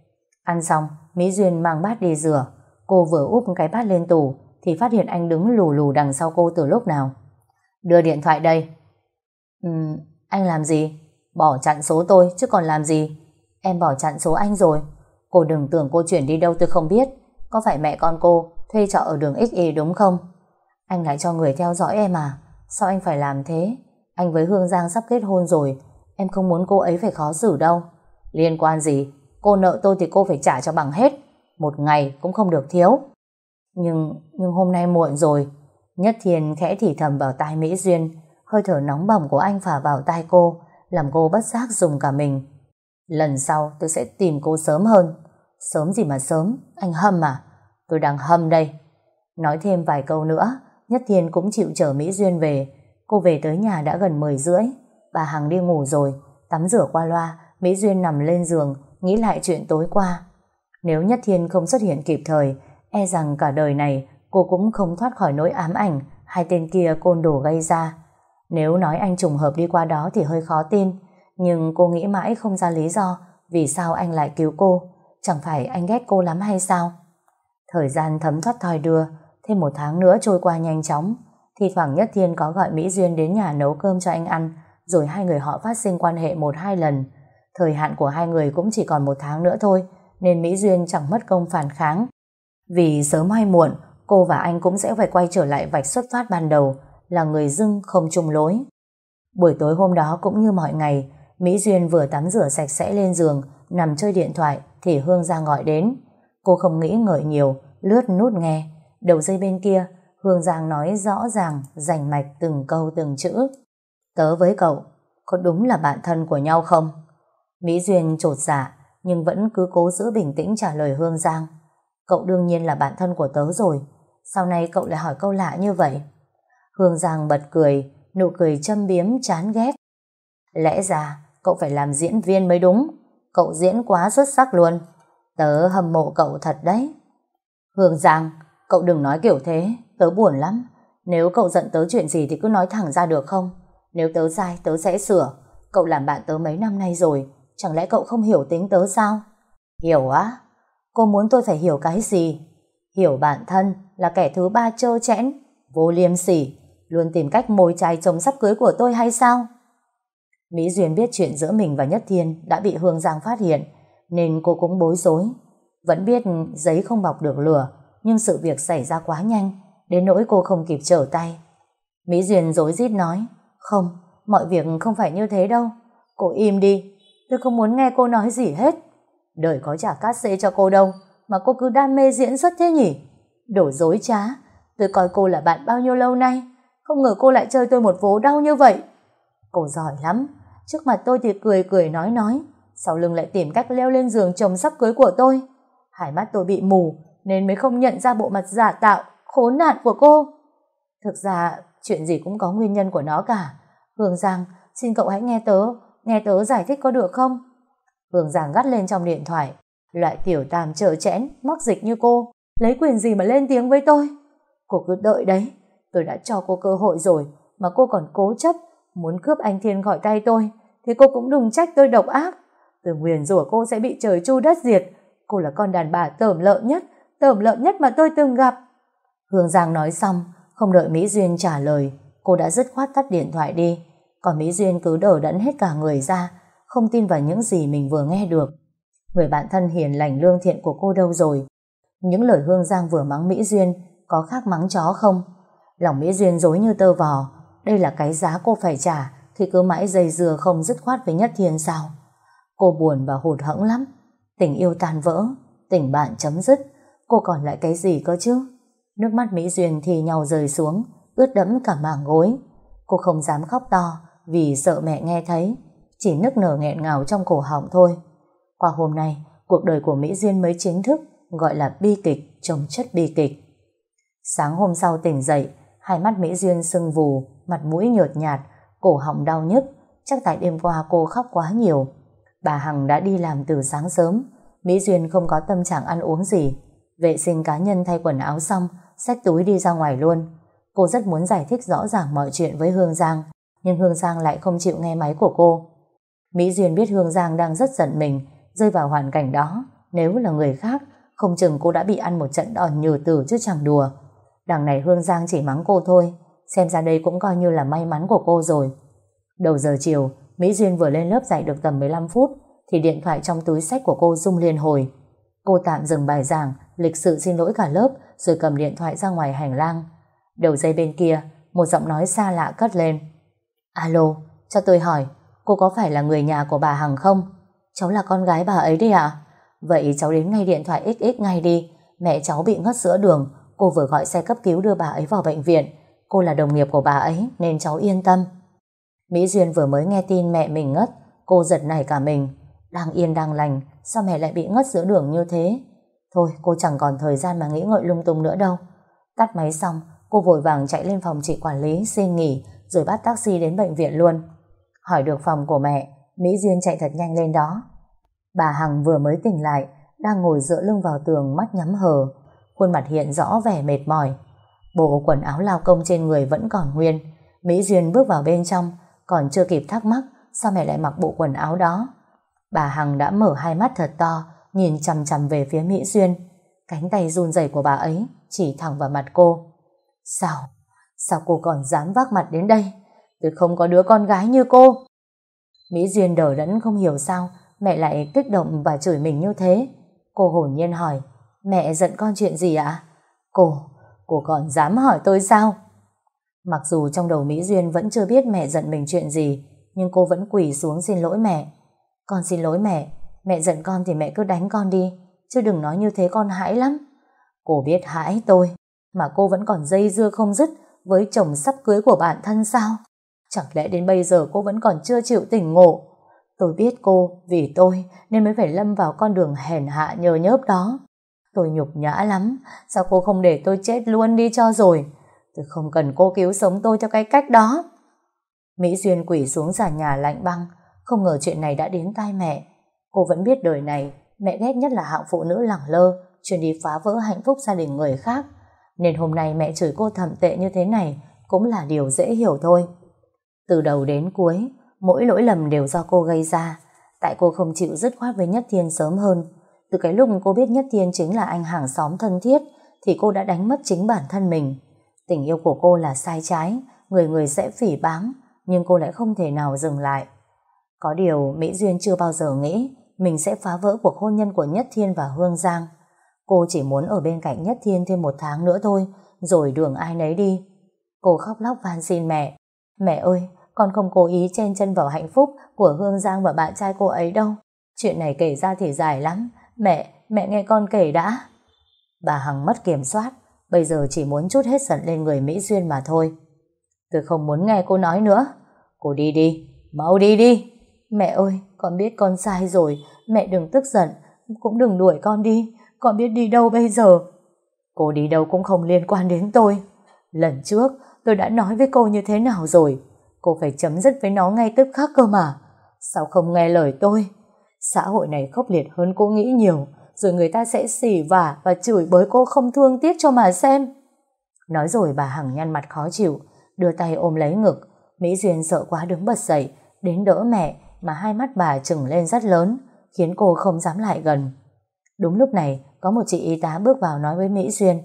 Ăn xong, Mỹ Duyên mang bát đi rửa. Cô vừa úp cái bát lên tủ, thì phát hiện anh đứng lù lù đằng sau cô từ lúc nào. Đưa điện thoại đây. Ừ, anh làm gì? Bỏ chặn số tôi, chứ còn làm gì? Em bỏ chặn số anh rồi. Cô đừng tưởng cô chuyển đi đâu tôi không biết. Có phải mẹ con cô thuê trọ ở đường XY đúng không? Anh lại cho người theo dõi em à? Sao anh phải làm thế? Anh với Hương Giang sắp kết hôn rồi. Em không muốn cô ấy phải khó xử đâu. Liên quan gì? Cô nợ tôi thì cô phải trả cho bằng hết. Một ngày cũng không được thiếu. Nhưng, nhưng hôm nay muộn rồi. Nhất Thiên khẽ thì thầm vào tai Mỹ Duyên. Hơi thở nóng bỏng của anh phả vào tai cô, làm cô bất giác dùng cả mình. Lần sau tôi sẽ tìm cô sớm hơn. Sớm gì mà sớm, anh hâm à? Tôi đang hâm đây. Nói thêm vài câu nữa, Nhất Thiên cũng chịu chở Mỹ Duyên về. Cô về tới nhà đã gần 10 rưỡi. Bà Hằng đi ngủ rồi, tắm rửa qua loa, Mỹ Duyên nằm lên giường, nghĩ lại chuyện tối qua. Nếu Nhất Thiên không xuất hiện kịp thời, e rằng cả đời này cô cũng không thoát khỏi nỗi ám ảnh hai tên kia côn đồ gây ra. Nếu nói anh trùng hợp đi qua đó thì hơi khó tin, nhưng cô nghĩ mãi không ra lý do vì sao anh lại cứu cô. Chẳng phải anh ghét cô lắm hay sao? Thời gian thấm thoát thoi đưa, thêm một tháng nữa trôi qua nhanh chóng. Thì thoảng Nhất Thiên có gọi Mỹ Duyên đến nhà nấu cơm cho anh ăn, rồi hai người họ phát sinh quan hệ một hai lần. Thời hạn của hai người cũng chỉ còn một tháng nữa thôi, nên Mỹ Duyên chẳng mất công phản kháng. Vì sớm hay muộn, cô và anh cũng sẽ phải quay trở lại vạch xuất phát ban đầu, là người dưng không chung lối. Buổi tối hôm đó cũng như mọi ngày, Mỹ Duyên vừa tắm rửa sạch sẽ lên giường, nằm chơi điện thoại thì Hương Giang gọi đến. Cô không nghĩ ngợi nhiều, lướt nút nghe. Đầu dây bên kia, Hương Giang nói rõ ràng, rành mạch từng câu từng chữ. Tớ với cậu, có đúng là bạn thân của nhau không? Mỹ Duyên trột dạ, nhưng vẫn cứ cố giữ bình tĩnh trả lời Hương Giang. Cậu đương nhiên là bạn thân của tớ rồi. Sau này cậu lại hỏi câu lạ như vậy? Hương Giang bật cười, nụ cười châm biếm chán ghét. Lẽ ra, cậu phải làm diễn viên mới đúng. Cậu diễn quá xuất sắc luôn. Tớ hâm mộ cậu thật đấy. Hương Giang, cậu đừng nói kiểu thế, tớ buồn lắm. Nếu cậu giận tớ chuyện gì thì cứ nói thẳng ra được không? Nếu tớ sai, tớ sẽ sửa. Cậu làm bạn tớ mấy năm nay rồi, chẳng lẽ cậu không hiểu tính tớ sao? Hiểu á? Cô muốn tôi phải hiểu cái gì? Hiểu bản thân là kẻ thứ ba trơ chẽn, vô liêm sỉ, luôn tìm cách mồi chài chồng sắp cưới của tôi hay sao? Mỹ Duyên biết chuyện giữa mình và Nhất Thiên đã bị Hương Giang phát hiện, nên cô cũng bối rối. Vẫn biết giấy không bọc được lửa, nhưng sự việc xảy ra quá nhanh, đến nỗi cô không kịp trở tay. Mỹ Duyên dối rít nói, không, mọi việc không phải như thế đâu. Cô im đi, tôi không muốn nghe cô nói gì hết. Đời có trả cát xê cho cô đâu, mà cô cứ đam mê diễn xuất thế nhỉ? Đổ dối trá, tôi coi cô là bạn bao nhiêu lâu nay, không ngờ cô lại chơi tôi một vố đau như vậy. Cô giỏi lắm, trước mặt tôi thì cười cười nói nói, sau lưng lại tìm cách leo lên giường chồng sắp cưới của tôi. Hai mắt tôi bị mù, nên mới không nhận ra bộ mặt giả tạo, khốn nạn của cô. Thực ra, chuyện gì cũng có nguyên nhân của nó cả. Hương Giang, xin cậu hãy nghe tớ, nghe tớ giải thích có được không? Hương Giang gắt lên trong điện thoại. Loại tiểu tam trở chẽn, mắc dịch như cô, lấy quyền gì mà lên tiếng với tôi? Cô cứ đợi đấy, tôi đã cho cô cơ hội rồi, mà cô còn cố chấp, muốn cướp anh Thiên khỏi tay tôi, thì cô cũng đừng trách tôi độc ác. Tôi nguyền rủa cô sẽ bị trời chu đất diệt. Cô là con đàn bà tởm lợn nhất, tởm lợn nhất mà tôi từng gặp. Hương Giang nói xong, không đợi Mỹ Duyên trả lời, cô đã dứt khoát tắt điện thoại đi. Còn Mỹ Duyên cứ đổ đẫn hết cả người ra, không tin vào những gì mình vừa nghe được. Người bạn thân hiền lành lương thiện của cô đâu rồi? Những lời Hương Giang vừa mắng Mỹ Duyên có khác mắng chó không? Lòng Mỹ Duyên dối như tơ vò. Đây là cái giá cô phải trả thì cứ mãi dây dưa không dứt khoát với Nhất Thiên sao? Cô buồn và hụt hẫng lắm. Tình yêu tan vỡ, tình bạn chấm dứt. Cô còn lại cái gì cơ chứ? Nước mắt Mỹ Duyên thì nhau rơi xuống, ướt đẫm cả mảng gối. Cô không dám khóc to vì sợ mẹ nghe thấy chỉ nức nở nghẹn ngào trong cổ họng thôi. Qua hôm nay, cuộc đời của Mỹ Duyên mới chính thức gọi là bi kịch chồng chất bi kịch. Sáng hôm sau tỉnh dậy, hai mắt Mỹ Duyên sưng vù, mặt mũi nhợt nhạt, cổ họng đau nhức, chắc tại đêm qua cô khóc quá nhiều. Bà Hằng đã đi làm từ sáng sớm, Mỹ Duyên không có tâm trạng ăn uống gì. Vệ sinh cá nhân thay quần áo xong, xách túi đi ra ngoài luôn. Cô rất muốn giải thích rõ ràng mọi chuyện với Hương Giang, nhưng Hương Giang lại không chịu nghe máy của cô. Mỹ Duyên biết Hương Giang đang rất giận mình, rơi vào hoàn cảnh đó. Nếu là người khác, không chừng cô đã bị ăn một trận đòn nhừ tử chứ chẳng đùa. Đằng này Hương Giang chỉ mắng cô thôi, xem ra đây cũng coi như là may mắn của cô rồi. Đầu giờ chiều, Mỹ Duyên vừa lên lớp dạy được tầm 15 phút, thì điện thoại trong túi sách của cô rung liên hồi. Cô tạm dừng bài giảng, lịch sự xin lỗi cả lớp, rồi cầm điện thoại ra ngoài hành lang. Đầu dây bên kia, một giọng nói xa lạ cất lên. Alo, cho tôi hỏi, cô có phải là người nhà của bà Hằng không? Cháu là con gái bà ấy đi ạ? Vậy cháu đến ngay điện thoại XX ngay đi. Mẹ cháu bị ngất giữa đường, cô vừa gọi xe cấp cứu đưa bà ấy vào bệnh viện. Cô là đồng nghiệp của bà ấy nên cháu yên tâm. Mỹ Duyên vừa mới nghe tin mẹ mình ngất, cô giật nảy cả mình. Đang yên đang lành, sao mẹ lại bị ngất giữa đường như thế? Thôi, cô chẳng còn thời gian mà nghĩ ngợi lung tung nữa đâu. Tắt máy xong, cô vội vàng chạy lên phòng chị quản lý xin nghỉ rồi bắt taxi đến bệnh viện luôn. Hỏi được phòng của mẹ, Mỹ Duyên chạy thật nhanh lên đó. Bà Hằng vừa mới tỉnh lại, đang ngồi dựa lưng vào tường mắt nhắm hờ, khuôn mặt hiện rõ vẻ mệt mỏi. Bộ quần áo lao công trên người vẫn còn nguyên. Mỹ Duyên bước vào bên trong, còn chưa kịp thắc mắc sao mẹ lại mặc bộ quần áo đó. Bà Hằng đã mở hai mắt thật to, nhìn chằm chằm về phía Mỹ Duyên. Cánh tay run rẩy của bà ấy chỉ thẳng vào mặt cô. Sao? Sao cô còn dám vác mặt đến đây? Tôi không có đứa con gái như cô. Mỹ Duyên đờ đẫn không hiểu sao mẹ lại kích động và chửi mình như thế. Cô hồn nhiên hỏi, mẹ giận con chuyện gì ạ? Cô, cô còn dám hỏi tôi sao? Mặc dù trong đầu Mỹ Duyên vẫn chưa biết mẹ giận mình chuyện gì, nhưng cô vẫn quỳ xuống xin lỗi mẹ. Con xin lỗi mẹ, mẹ giận con thì mẹ cứ đánh con đi, chứ đừng nói như thế con hãi lắm. Cô biết hãi tôi, mà cô vẫn còn dây dưa không dứt với chồng sắp cưới của bản thân sao? Chẳng lẽ đến bây giờ cô vẫn còn chưa chịu tỉnh ngộ? Tôi biết cô vì tôi nên mới phải lâm vào con đường hèn hạ nhờ nhớp đó. Tôi nhục nhã lắm, sao cô không để tôi chết luôn đi cho rồi? Tôi không cần cô cứu sống tôi theo cái cách đó. Mỹ Duyên quỷ xuống sàn nhà lạnh băng, không ngờ chuyện này đã đến tai mẹ. Cô vẫn biết đời này, mẹ ghét nhất là hạng phụ nữ lẳng lơ, chuyên đi phá vỡ hạnh phúc gia đình người khác. Nên hôm nay mẹ chửi cô thầm tệ như thế này cũng là điều dễ hiểu thôi. Từ đầu đến cuối, mỗi lỗi lầm đều do cô gây ra. Tại cô không chịu dứt khoát với Nhất Thiên sớm hơn. Từ cái lúc cô biết Nhất Thiên chính là anh hàng xóm thân thiết, thì cô đã đánh mất chính bản thân mình. Tình yêu của cô là sai trái, người người sẽ phỉ báng, nhưng cô lại không thể nào dừng lại. Có điều Mỹ Duyên chưa bao giờ nghĩ mình sẽ phá vỡ cuộc hôn nhân của Nhất Thiên và Hương Giang. Cô chỉ muốn ở bên cạnh Nhất Thiên thêm một tháng nữa thôi, rồi đường ai nấy đi. Cô khóc lóc van xin mẹ. Mẹ ơi, con không cố ý chen chân vào hạnh phúc của Hương Giang và bạn trai cô ấy đâu. Chuyện này kể ra thì dài lắm. Mẹ, mẹ nghe con kể đã. Bà Hằng mất kiểm soát, bây giờ chỉ muốn chút hết giận lên người Mỹ Duyên mà thôi. Tôi không muốn nghe cô nói nữa. Cô đi đi, mau đi đi. Mẹ ơi, con biết con sai rồi, mẹ đừng tức giận, cũng đừng đuổi con đi, con biết đi đâu bây giờ. Cô đi đâu cũng không liên quan đến tôi. Lần trước, tôi đã nói với cô như thế nào rồi, cô phải chấm dứt với nó ngay tức khắc cơ mà. Sao không nghe lời tôi? Xã hội này khốc liệt hơn cô nghĩ nhiều, rồi người ta sẽ xỉ vả và chửi bới cô không thương tiếc cho mà xem. Nói rồi bà Hằng nhăn mặt khó chịu, đưa tay ôm lấy ngực. Mỹ Duyên sợ quá đứng bật dậy, đến đỡ mẹ mà hai mắt bà trừng lên rất lớn, khiến cô không dám lại gần. Đúng lúc này, có một chị y tá bước vào nói với Mỹ Duyên,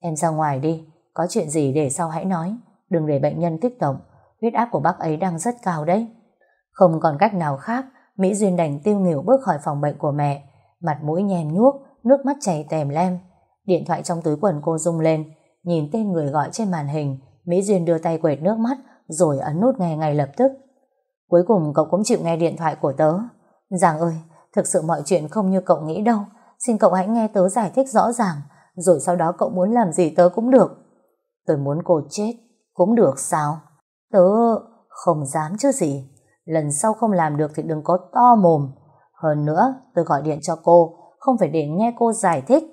em ra ngoài đi, có chuyện gì để sau hãy nói, đừng để bệnh nhân kích động, huyết áp của bác ấy đang rất cao đấy. Không còn cách nào khác, Mỹ Duyên đành tiêu nghỉu bước khỏi phòng bệnh của mẹ, mặt mũi nhem nhuốc, nước mắt chảy tèm lem. Điện thoại trong túi quần cô rung lên, nhìn tên người gọi trên màn hình, Mỹ Duyên đưa tay quệt nước mắt, rồi ấn nút nghe ngay lập tức. Cuối cùng cậu cũng chịu nghe điện thoại của tớ. Giang ơi, thực sự mọi chuyện không như cậu nghĩ đâu. Xin cậu hãy nghe tớ giải thích rõ ràng, rồi sau đó cậu muốn làm gì tớ cũng được. Tôi muốn cô chết, cũng được sao? Tớ không dám chứ gì. Lần sau không làm được thì đừng có to mồm. Hơn nữa, tôi gọi điện cho cô, không phải để nghe cô giải thích,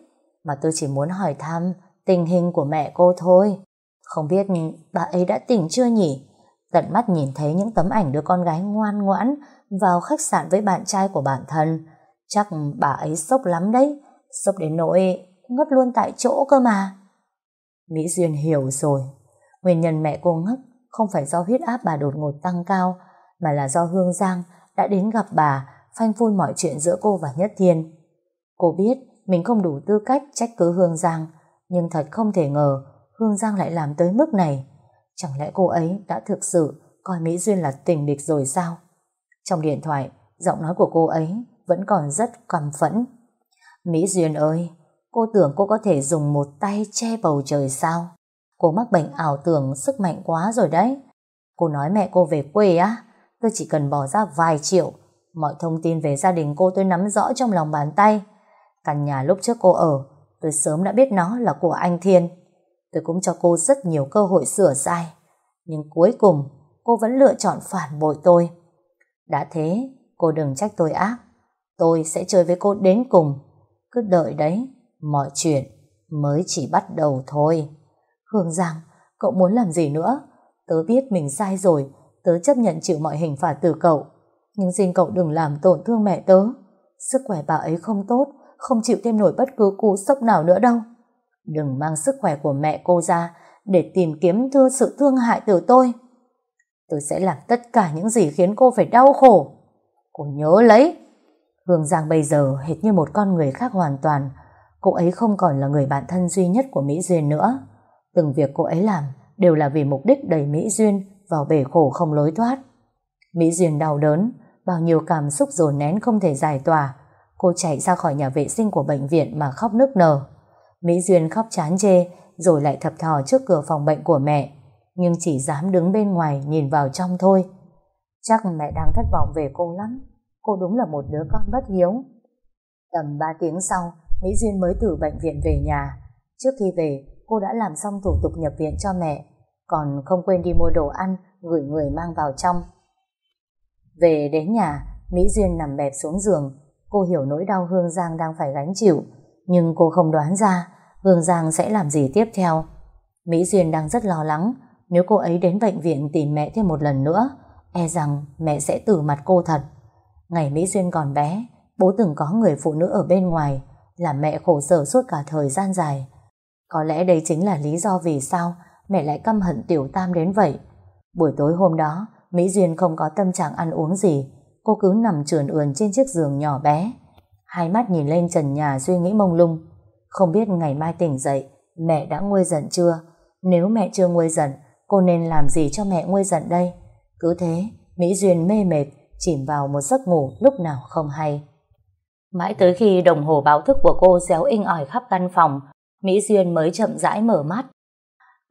mà tôi chỉ muốn hỏi thăm tình hình của mẹ cô thôi. Không biết bà ấy đã tỉnh chưa nhỉ? Tận mắt nhìn thấy những tấm ảnh đứa con gái ngoan ngoãn vào khách sạn với bạn trai của bản thân. Chắc bà ấy sốc lắm đấy, sốc đến nỗi ngất luôn tại chỗ cơ mà. Mỹ Duyên hiểu rồi. Nguyên nhân mẹ cô ngất không phải do huyết áp bà đột ngột tăng cao, mà là do Hương Giang đã đến gặp bà, phanh phui mọi chuyện giữa cô và Nhất Thiên. Cô biết mình không đủ tư cách trách cứ Hương Giang, nhưng thật không thể ngờ Hương Giang lại làm tới mức này. Chẳng lẽ cô ấy đã thực sự coi Mỹ Duyên là tình địch rồi sao? Trong điện thoại, giọng nói của cô ấy vẫn còn rất căm phẫn. Mỹ Duyên ơi, cô tưởng cô có thể dùng một tay che bầu trời sao? Cô mắc bệnh ảo tưởng sức mạnh quá rồi đấy. Cô nói mẹ cô về quê á, tôi chỉ cần bỏ ra vài triệu. Mọi thông tin về gia đình cô tôi nắm rõ trong lòng bàn tay. Căn nhà lúc trước cô ở, tôi sớm đã biết nó là của anh Thiên. Tôi cũng cho cô rất nhiều cơ hội sửa sai. Nhưng cuối cùng, cô vẫn lựa chọn phản bội tôi. Đã thế, cô đừng trách tôi ác. Tôi sẽ chơi với cô đến cùng. Cứ đợi đấy, mọi chuyện mới chỉ bắt đầu thôi. Hương Giang, cậu muốn làm gì nữa? Tớ biết mình sai rồi, tớ chấp nhận chịu mọi hình phạt từ cậu. Nhưng xin cậu đừng làm tổn thương mẹ tớ. Sức khỏe bà ấy không tốt, không chịu thêm nổi bất cứ cú sốc nào nữa đâu. Đừng mang sức khỏe của mẹ cô ra để tìm kiếm thưa sự thương hại từ tôi. Tôi sẽ làm tất cả những gì khiến cô phải đau khổ. Cô nhớ lấy. Hương Giang bây giờ hệt như một con người khác hoàn toàn. Cô ấy không còn là người bạn thân duy nhất của Mỹ Duyên nữa. Từng việc cô ấy làm đều là vì mục đích đẩy Mỹ Duyên vào bể khổ không lối thoát. Mỹ Duyên đau đớn, bao nhiêu cảm xúc dồn nén không thể giải tỏa. Cô chạy ra khỏi nhà vệ sinh của bệnh viện mà khóc nức nở. Mỹ Duyên khóc chán chê, rồi lại thập thò trước cửa phòng bệnh của mẹ, nhưng chỉ dám đứng bên ngoài nhìn vào trong thôi. Chắc mẹ đang thất vọng về cô lắm. Cô đúng là một đứa con bất hiếu. Tầm 3 tiếng sau, Mỹ Duyên mới từ bệnh viện về nhà. Trước khi về, cô đã làm xong thủ tục nhập viện cho mẹ, còn không quên đi mua đồ ăn, gửi người mang vào trong. Về đến nhà, Mỹ Duyên nằm bẹp xuống giường. Cô hiểu nỗi đau Hương Giang đang phải gánh chịu, nhưng cô không đoán ra Hương Giang sẽ làm gì tiếp theo. Mỹ Duyên đang rất lo lắng, nếu cô ấy đến bệnh viện tìm mẹ thêm một lần nữa, e rằng mẹ sẽ tử mặt cô thật. Ngày Mỹ Duyên còn bé, bố từng có người phụ nữ ở bên ngoài, làm mẹ khổ sở suốt cả thời gian dài. Có lẽ đây chính là lý do vì sao mẹ lại căm hận Tiểu Tam đến vậy. Buổi tối hôm đó, Mỹ Duyên không có tâm trạng ăn uống gì, cô cứ nằm trườn ườn trên chiếc giường nhỏ bé. Hai mắt nhìn lên trần nhà suy nghĩ mông lung. Không biết ngày mai tỉnh dậy, mẹ đã nguôi giận chưa? Nếu mẹ chưa nguôi giận, cô nên làm gì cho mẹ nguôi giận đây? Cứ thế, Mỹ Duyên mê mệt, chìm vào một giấc ngủ lúc nào không hay. Mãi tới khi đồng hồ báo thức của cô réo inh ỏi khắp căn phòng, Mỹ Duyên mới chậm rãi mở mắt.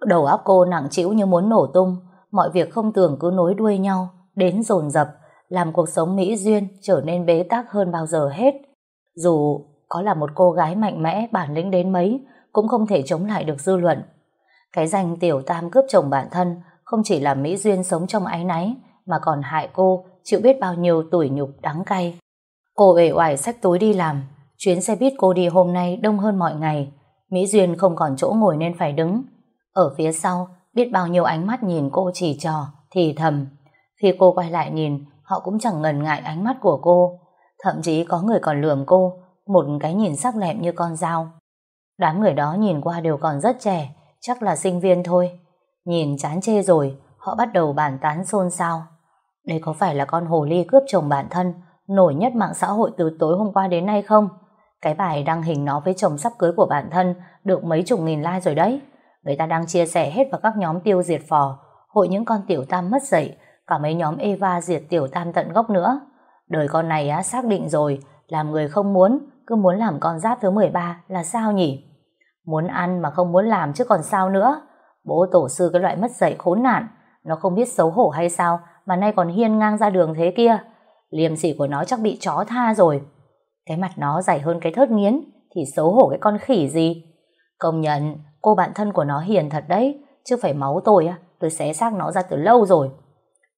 Đầu óc cô nặng trĩu như muốn nổ tung, mọi việc không tưởng cứ nối đuôi nhau, đến dồn dập, làm cuộc sống Mỹ Duyên trở nên bế tắc hơn bao giờ hết. Dù có là một cô gái mạnh mẽ, bản lĩnh đến mấy, cũng không thể chống lại được dư luận. Cái danh tiểu tam cướp chồng bản thân không chỉ làm Mỹ Duyên sống trong áy náy, mà còn hại cô chịu biết bao nhiêu tủi nhục đắng cay. Cô ể oải xách túi đi làm, chuyến xe buýt cô đi hôm nay đông hơn mọi ngày. Mỹ Duyên không còn chỗ ngồi nên phải đứng. Ở phía sau, biết bao nhiêu ánh mắt nhìn cô chỉ trò, thì thầm. Khi cô quay lại nhìn, họ cũng chẳng ngần ngại ánh mắt của cô. Thậm chí có người còn lườm cô, một cái nhìn sắc lẹm như con dao. Đám người đó nhìn qua đều còn rất trẻ, chắc là sinh viên thôi. Nhìn chán chê rồi, họ bắt đầu bàn tán xôn xao. Đây có phải là con hồ ly cướp chồng bản thân, nổi nhất mạng xã hội từ tối hôm qua đến nay không? Cái bài đăng hình nó với chồng sắp cưới của bản thân được mấy chục nghìn like rồi đấy. Người ta đang chia sẻ hết vào các nhóm tiêu diệt phò, hội những con tiểu tam mất dậy, cả mấy nhóm Eva diệt tiểu tam tận gốc nữa. Đời con này á xác định rồi, làm người không muốn, cứ muốn làm con giáp thứ 13 là sao nhỉ? Muốn ăn mà không muốn làm chứ còn sao nữa? Bố tổ sư cái loại mất dạy khốn nạn, nó không biết xấu hổ hay sao mà nay còn hiên ngang ra đường thế kia. Liềm sỉ của nó chắc bị chó tha rồi. Cái mặt nó dày hơn cái thớt nghiến thì xấu hổ cái con khỉ gì. Công nhận cô bạn thân của nó hiền thật đấy, chứ phải máu tôi á, tôi xé xác nó ra từ lâu rồi.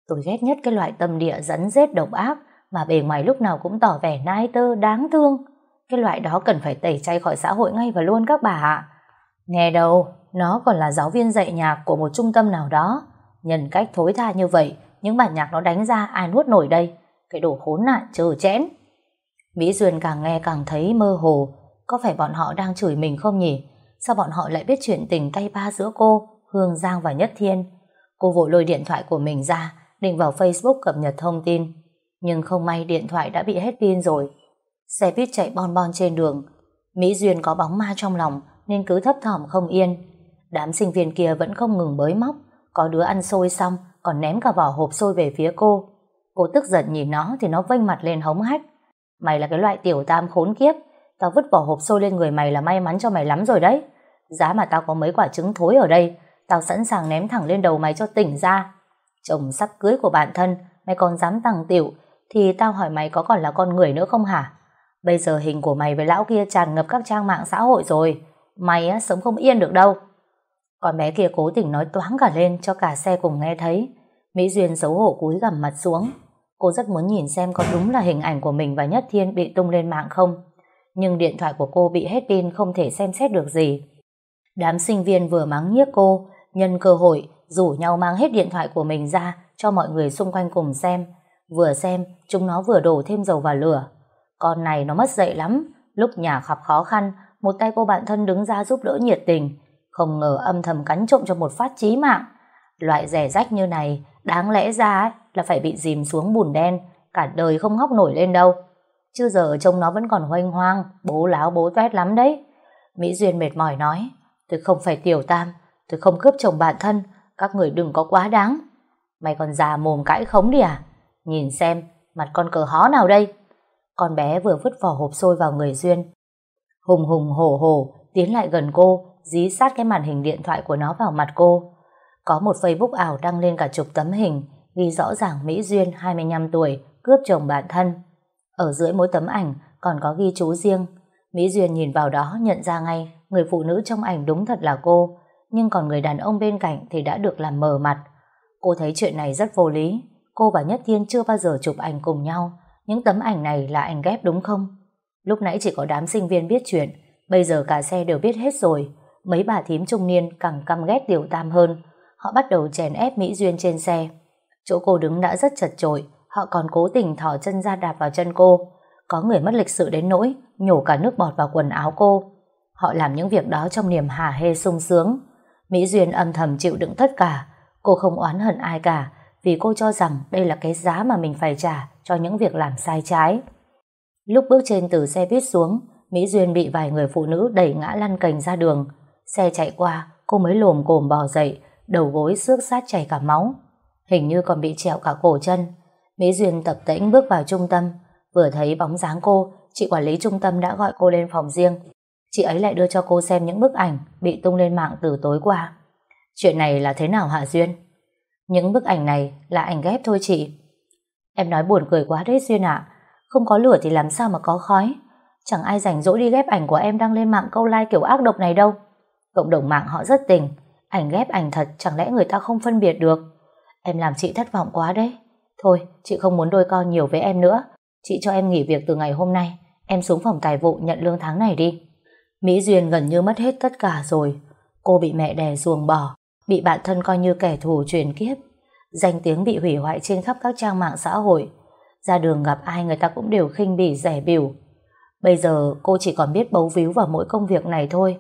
Tôi ghét nhất cái loại tâm địa rắn rết độc ác mà bề ngoài lúc nào cũng tỏ vẻ nai tơ đáng thương. Cái loại đó cần phải tẩy chay khỏi xã hội ngay và luôn các bà ạ. Nghe đâu, nó còn là giáo viên dạy nhạc của một trung tâm nào đó. Nhân cách thối tha như vậy, những bản nhạc nó đánh ra ai nuốt nổi đây? Cái đồ khốn nạn trừ chẽn. Mỹ Duyên càng nghe càng thấy mơ hồ. Có phải bọn họ đang chửi mình không nhỉ? Sao bọn họ lại biết chuyện tình tay ba giữa cô, Hương Giang và Nhất Thiên. Cô vội lôi điện thoại của mình ra, định vào Facebook cập nhật thông tin. Nhưng không may điện thoại đã bị hết pin rồi. Xe buýt chạy bon bon trên đường. Mỹ Duyên có bóng ma trong lòng nên cứ thấp thỏm không yên. Đám sinh viên kia vẫn không ngừng bới móc. Có đứa ăn xôi xong còn ném cả vỏ hộp xôi về phía cô. Cô tức giận nhìn nó thì nó vênh mặt lên hống hách. Mày là cái loại tiểu tam khốn kiếp. Tao vứt vỏ hộp xôi lên người mày là may mắn cho mày lắm rồi đấy. Giá mà tao có mấy quả trứng thối ở đây, tao sẵn sàng ném thẳng lên đầu mày cho tỉnh ra. Chồng sắp cưới của bạn thân, mày còn dám tăng tiểu, thì tao hỏi mày có còn là con người nữa không hả? Bây giờ hình của mày với lão kia tràn ngập các trang mạng xã hội rồi. Mày á, sống không yên được đâu. Con bé kia cố tình nói toáng cả lên cho cả xe cùng nghe thấy. Mỹ Duyên xấu hổ cúi gằm mặt xuống. Cô rất muốn nhìn xem có đúng là hình ảnh của mình và Nhất Thiên bị tung lên mạng không. Nhưng điện thoại của cô bị hết pin không thể xem xét được gì. Đám sinh viên vừa mắng nhiếc cô, nhân cơ hội rủ nhau mang hết điện thoại của mình ra cho mọi người xung quanh cùng xem. Vừa xem, chúng nó vừa đổ thêm dầu vào lửa. Con này nó mất dậy lắm, lúc nhà gặp khó khăn, một tay cô bạn thân đứng ra giúp đỡ nhiệt tình, không ngờ âm thầm cắn trộm cho một phát chí mạng. Loại rẻ rách như này, đáng lẽ ra là phải bị dìm xuống bùn đen, cả đời không ngóc nổi lên đâu. Chứ giờ trông nó vẫn còn hoanh hoang, bố láo bố toét lắm đấy. Mỹ Duyên mệt mỏi nói, tôi không phải tiểu tam, tôi không cướp chồng bạn thân, các người đừng có quá đáng. Mày còn già mồm cãi khống đi à? Nhìn xem, mặt con cờ hó nào đây? Con bé vừa vứt vỏ hộp xôi vào người Duyên. Hùng hùng hổ hổ tiến lại gần cô, dí sát cái màn hình điện thoại của nó vào mặt cô. Có một Facebook ảo đăng lên cả chục tấm hình, ghi rõ ràng Mỹ Duyên 25 tuổi, cướp chồng bạn thân. Ở dưới mỗi tấm ảnh còn có ghi chú riêng. Mỹ Duyên nhìn vào đó nhận ra ngay người phụ nữ trong ảnh đúng thật là cô, nhưng còn người đàn ông bên cạnh thì đã được làm mờ mặt. Cô thấy chuyện này rất vô lý. Cô và Nhất Thiên chưa bao giờ chụp ảnh cùng nhau. Những tấm ảnh này là ảnh ghép đúng không? Lúc nãy chỉ có đám sinh viên biết chuyện, bây giờ cả xe đều biết hết rồi. Mấy bà thím trung niên càng căm ghét Tiểu Tam hơn. Họ bắt đầu chèn ép Mỹ Duyên trên xe. Chỗ cô đứng đã rất chật chội, họ còn cố tình thỏ chân ra đạp vào chân cô. Có người mất lịch sự đến nỗi nhổ cả nước bọt vào quần áo cô. Họ làm những việc đó trong niềm hả hê sung sướng. Mỹ Duyên âm thầm chịu đựng tất cả. Cô không oán hận ai cả, vì cô cho rằng đây là cái giá mà mình phải trả cho những việc làm sai trái. Lúc bước trên từ xe buýt xuống, Mỹ Duyên bị vài người phụ nữ đẩy ngã lăn cành ra đường. Xe chạy qua, cô mới lồm cồm bò dậy, đầu gối xước sát chảy cả máu. Hình như còn bị trẹo cả cổ chân. Mỹ Duyên tập tễnh bước vào trung tâm. Vừa thấy bóng dáng cô, chị quản lý trung tâm đã gọi cô lên phòng riêng. Chị ấy lại đưa cho cô xem những bức ảnh bị tung lên mạng từ tối qua. Chuyện này là thế nào hả Duyên? Những bức ảnh này là ảnh ghép thôi chị. Em nói buồn cười quá đấy Duyên ạ. Không có lửa thì làm sao mà có khói. Chẳng ai rảnh rỗi đi ghép ảnh của em đăng lên mạng câu like kiểu ác độc này đâu. Cộng đồng mạng họ rất tình. Ảnh ghép ảnh thật chẳng lẽ người ta không phân biệt được. Em làm chị thất vọng quá đấy. Thôi, chị không muốn đôi co nhiều với em nữa. Chị cho em nghỉ việc từ ngày hôm nay. Em xuống phòng tài vụ nhận lương tháng này đi. Mỹ Duyên gần như mất hết tất cả rồi. Cô bị mẹ đè ruồng bỏ, bị bạn thân coi như kẻ thù truyền kiếp. Danh tiếng bị hủy hoại trên khắp các trang mạng xã hội. Ra đường gặp ai người ta cũng đều khinh bỉ rẻ biểu. Bây giờ cô chỉ còn biết bấu víu vào mỗi công việc này thôi.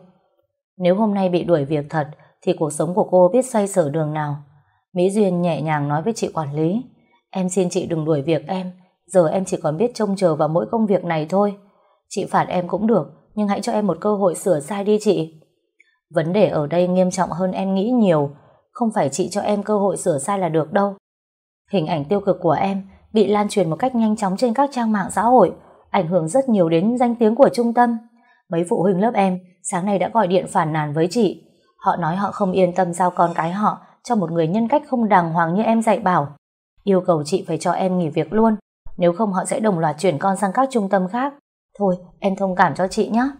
Nếu hôm nay bị đuổi việc thật thì cuộc sống của cô biết xoay sở đường nào. Mỹ Duyên nhẹ nhàng nói với chị quản lý Em xin chị đừng đuổi việc em. Giờ em chỉ còn biết trông chờ vào mỗi công việc này thôi. Chị phạt em cũng được, Nhưng hãy cho em một cơ hội sửa sai đi chị. Vấn đề ở đây nghiêm trọng hơn em nghĩ nhiều. Không phải chị cho em cơ hội sửa sai là được đâu. Hình ảnh tiêu cực của em Bị lan truyền một cách nhanh chóng trên các trang mạng xã hội, Ảnh hưởng rất nhiều đến danh tiếng của trung tâm. Mấy phụ huynh lớp em Sáng nay đã gọi điện phản nàn với chị. Họ nói họ không yên tâm giao con cái họ cho một người nhân cách không đàng hoàng như em dạy bảo. Yêu cầu chị phải cho em nghỉ việc luôn, nếu không họ sẽ đồng loạt chuyển con sang các trung tâm khác. Thôi, em thông cảm cho chị nhé.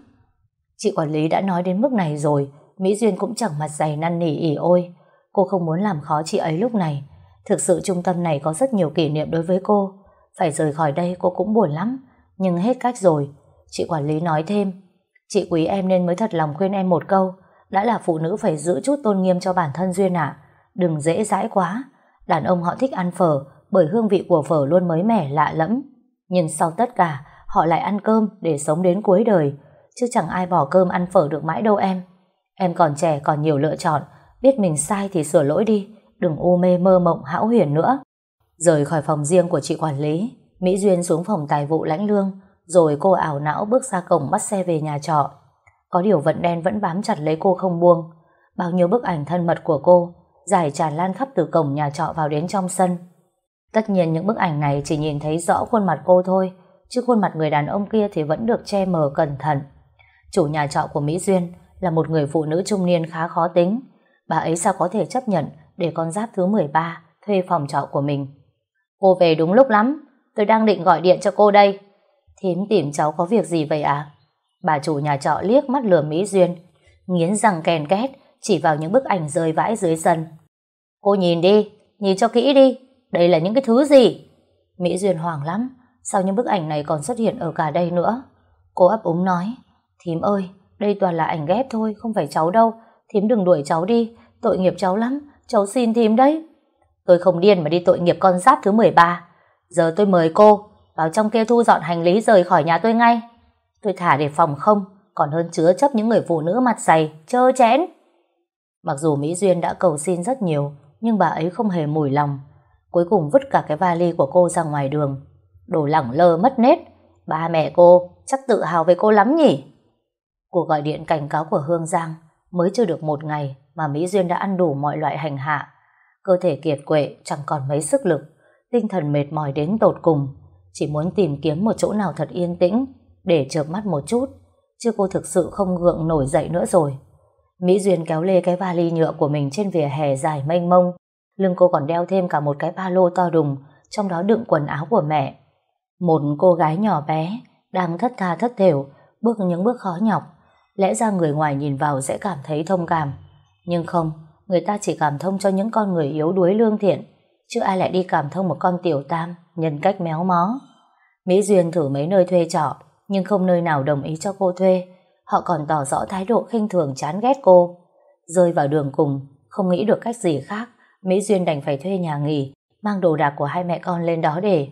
Chị quản lý đã nói đến mức này rồi, Mỹ Duyên cũng chẳng mặt dày năn nỉ ỉ ôi. Cô không muốn làm khó chị ấy lúc này. Thực sự trung tâm này có rất nhiều kỷ niệm đối với cô. Phải rời khỏi đây cô cũng buồn lắm. Nhưng hết cách rồi. Chị quản lý nói thêm. Chị quý em nên mới thật lòng khuyên em một câu. Đã là phụ nữ phải giữ chút tôn nghiêm cho bản thân Duyên ạ. Đừng dễ dãi quá. Đàn ông họ thích ăn phở bởi hương vị của phở luôn mới mẻ lạ lẫm. Nhưng sau tất cả, họ lại ăn cơm để sống đến cuối đời. Chứ chẳng ai bỏ cơm ăn phở được mãi đâu em. Em còn trẻ còn nhiều lựa chọn, biết mình sai thì sửa lỗi đi, đừng u mê mơ mộng hão huyền nữa. Rời khỏi phòng riêng của chị quản lý, Mỹ Duyên xuống phòng tài vụ lãnh lương, rồi cô ảo não bước ra cổng bắt xe về nhà trọ. Có điều vận đen vẫn bám chặt lấy cô không buông. Bao nhiêu bức ảnh thân mật của cô giải tràn lan khắp từ cổng nhà trọ vào đến trong sân. Tất nhiên những bức ảnh này chỉ nhìn thấy rõ khuôn mặt cô thôi, chứ khuôn mặt người đàn ông kia thì vẫn được che mờ cẩn thận. Chủ nhà trọ của Mỹ Duyên là một người phụ nữ trung niên khá khó tính. Bà ấy sao có thể chấp nhận để con giáp thứ 13 thuê phòng trọ của mình. Cô về đúng lúc lắm, tôi đang định gọi điện cho cô đây. Thím tìm cháu có việc gì vậy à? Bà chủ nhà trọ liếc mắt lừa Mỹ Duyên, nghiến răng kèn két, chỉ vào những bức ảnh rơi vãi dưới sân. Cô nhìn đi, nhìn cho kỹ đi, đây là những cái thứ gì? Mỹ Duyên hoảng lắm, sao những bức ảnh này còn xuất hiện ở cả đây nữa? Cô ấp úng nói, thím ơi, đây toàn là ảnh ghép thôi, không phải cháu đâu, thím đừng đuổi cháu đi, tội nghiệp cháu lắm, cháu xin thím đấy. Tôi không điên mà đi tội nghiệp con giáp thứ 13. Giờ tôi mời cô vào trong kia thu dọn hành lý rời khỏi nhà tôi ngay. Tôi thả để phòng không, còn hơn chứa chấp những người phụ nữ mặt dày, chơ chén. Mặc dù Mỹ Duyên đã cầu xin rất nhiều, nhưng bà ấy không hề mùi lòng. Cuối cùng vứt cả cái vali của cô ra ngoài đường. Đồ lẳng lơ mất nết. Ba mẹ cô chắc tự hào về cô lắm nhỉ? Cuộc gọi điện cảnh cáo của Hương Giang mới chưa được một ngày mà Mỹ Duyên đã ăn đủ mọi loại hành hạ. Cơ thể kiệt quệ chẳng còn mấy sức lực, tinh thần mệt mỏi đến tột cùng. Chỉ muốn tìm kiếm một chỗ nào thật yên tĩnh để chợp mắt một chút, chứ cô thực sự không gượng nổi dậy nữa rồi. Mỹ Duyên kéo lê cái vali nhựa của mình trên vỉa hè dài mênh mông, lưng cô còn đeo thêm cả một cái ba lô to đùng, trong đó đựng quần áo của mẹ. Một cô gái nhỏ bé, đang thất tha thất thểu, bước những bước khó nhọc. Lẽ ra người ngoài nhìn vào sẽ cảm thấy thông cảm. Nhưng không, người ta chỉ cảm thông cho những con người yếu đuối lương thiện, chứ ai lại đi cảm thông một con tiểu tam, nhân cách méo mó. Mỹ Duyên thử mấy nơi thuê trọ, nhưng không nơi nào đồng ý cho cô thuê. Họ còn tỏ rõ thái độ khinh thường chán ghét cô. Rơi vào đường cùng, không nghĩ được cách gì khác, Mỹ Duyên đành phải thuê nhà nghỉ, mang đồ đạc của hai mẹ con lên đó để...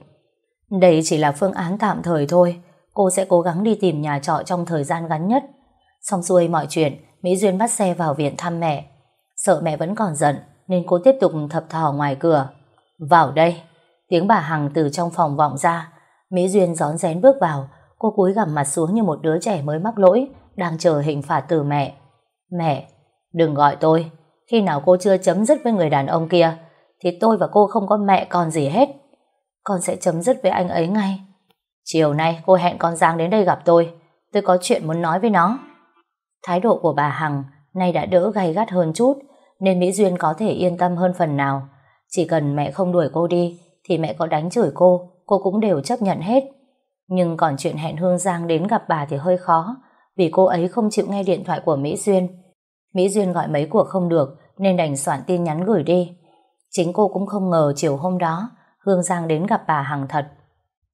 Đây chỉ là phương án tạm thời thôi, cô sẽ cố gắng đi tìm nhà trọ trong thời gian ngắn nhất. Xong xuôi mọi chuyện, Mỹ Duyên bắt xe vào viện thăm mẹ. Sợ mẹ vẫn còn giận, nên cô tiếp tục thập thò ngoài cửa. Vào đây, tiếng bà Hằng từ trong phòng vọng ra. Mỹ Duyên gión rén bước vào, cô cúi gằm mặt xuống như một đứa trẻ mới mắc lỗi, đang chờ hình phạt từ mẹ. Mẹ, đừng gọi tôi. Khi nào cô chưa chấm dứt với người đàn ông kia, thì tôi và cô không có mẹ con gì hết. Con sẽ chấm dứt với anh ấy ngay. Chiều nay cô hẹn con Giang đến đây gặp tôi. Tôi có chuyện muốn nói với nó. Thái độ của bà Hằng nay đã đỡ gay gắt hơn chút, nên Mỹ Duyên có thể yên tâm hơn phần nào. Chỉ cần mẹ không đuổi cô đi, thì mẹ có đánh chửi cô, cô cũng đều chấp nhận hết. Nhưng còn chuyện hẹn Hương Giang đến gặp bà thì hơi khó, vì cô ấy không chịu nghe điện thoại của Mỹ Duyên. Mỹ Duyên gọi mấy cuộc không được, nên đành soạn tin nhắn gửi đi. Chính cô cũng không ngờ chiều hôm đó, Hương Giang đến gặp bà Hằng thật.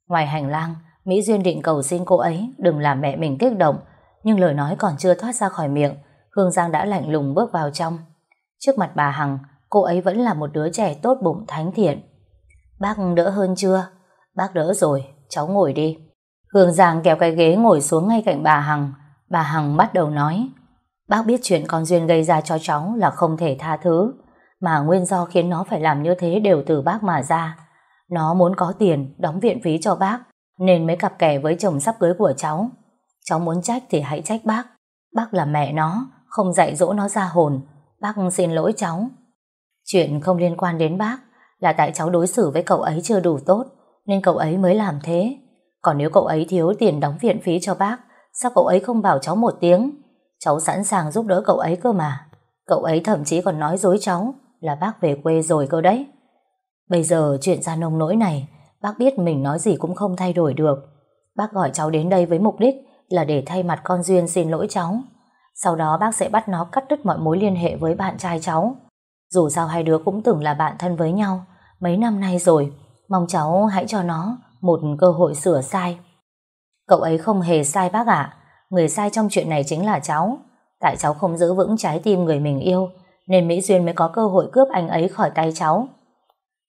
Ngoài hành lang, Mỹ Duyên định cầu xin cô ấy đừng làm mẹ mình kích động, nhưng lời nói còn chưa thoát ra khỏi miệng, Hương Giang đã lạnh lùng bước vào trong. Trước mặt bà Hằng, cô ấy vẫn là một đứa trẻ tốt bụng thánh thiện. Bác đỡ hơn chưa? Bác đỡ rồi, cháu ngồi đi. Hương Giang kéo cái ghế ngồi xuống ngay cạnh bà Hằng. Bà Hằng bắt đầu nói. Bác biết chuyện con Duyên gây ra cho cháu là không thể tha thứ, mà nguyên do khiến nó phải làm như thế đều từ bác mà ra. Nó muốn có tiền, đóng viện phí cho bác, nên mới cặp kè với chồng sắp cưới của cháu. Cháu muốn trách thì hãy trách bác. Bác là mẹ nó, không dạy dỗ nó ra hồn. Bác xin lỗi cháu. Chuyện không liên quan đến bác, là tại cháu đối xử với cậu ấy chưa đủ tốt, nên cậu ấy mới làm thế. Còn nếu cậu ấy thiếu tiền đóng viện phí cho bác, sao cậu ấy không bảo cháu một tiếng? Cháu sẵn sàng giúp đỡ cậu ấy cơ mà. Cậu ấy thậm chí còn nói dối cháu là bác về quê rồi cơ đấy. Bây giờ chuyện ra nông nỗi này, bác biết mình nói gì cũng không thay đổi được. Bác gọi cháu đến đây với mục đích là để thay mặt con Duyên xin lỗi cháu. Sau đó bác sẽ bắt nó cắt đứt mọi mối liên hệ với bạn trai cháu. Dù sao hai đứa cũng từng là bạn thân với nhau mấy năm nay rồi, mong cháu hãy cho nó một cơ hội sửa sai. Cậu ấy không hề sai bác ạ, người sai trong chuyện này chính là cháu. Tại cháu không giữ vững trái tim người mình yêu, nên Mỹ Duyên mới có cơ hội cướp anh ấy khỏi tay cháu.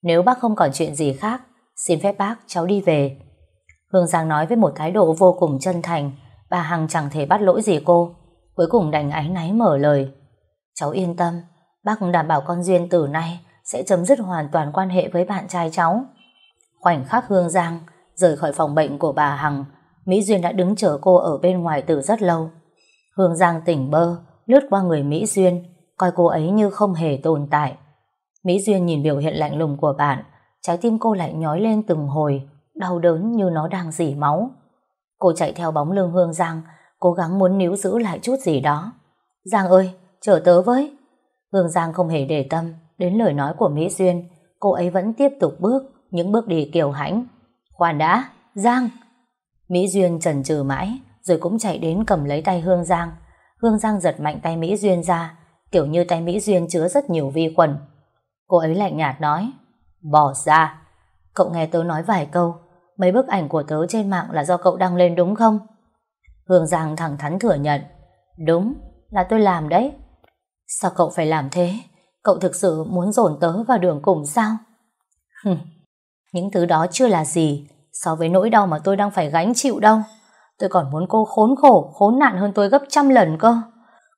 Nếu bác không còn chuyện gì khác, xin phép bác cháu đi về. Hương Giang nói với một thái độ vô cùng chân thành, bà Hằng chẳng thể bắt lỗi gì cô. cuối cùng đành áy náy mở lời. Cháu yên tâm, bác đảm bảo con Duyên từ nay sẽ chấm dứt hoàn toàn quan hệ với bạn trai cháu. Khoảnh khắc Hương Giang rời khỏi phòng bệnh của bà Hằng, Mỹ Duyên đã đứng chờ cô ở bên ngoài từ rất lâu. Hương Giang tỉnh bơ, lướt qua người Mỹ Duyên, coi cô ấy như không hề tồn tại. Mỹ Duyên nhìn biểu hiện lạnh lùng của bạn, trái tim cô lại nhói lên từng hồi, đau đớn như nó đang dỉ máu. Cô chạy theo bóng lưng Hương Giang, cố gắng muốn níu giữ lại chút gì đó. Giang ơi, chờ tớ với. Hương Giang không hề để tâm đến lời nói của Mỹ Duyên, cô ấy vẫn tiếp tục bước, những bước đi kiều hãnh. Khoan đã, Giang! Mỹ Duyên chần chừ mãi, rồi cũng chạy đến cầm lấy tay Hương Giang. Hương Giang giật mạnh tay Mỹ Duyên ra, kiểu như tay Mỹ Duyên chứa rất nhiều vi khuẩn. Cô ấy lạnh nhạt nói, bỏ ra. Cậu nghe tớ nói vài câu, mấy bức ảnh của tớ trên mạng là do cậu đăng lên đúng không? Hương Giang thẳng thắn thừa nhận, đúng, là tôi làm đấy. Sao cậu phải làm thế? Cậu thực sự muốn dồn tớ vào đường cùng sao? Những thứ đó chưa là gì so với nỗi đau mà tôi đang phải gánh chịu đâu. Tôi còn muốn cô khốn khổ, khốn nạn hơn tôi gấp trăm lần cơ.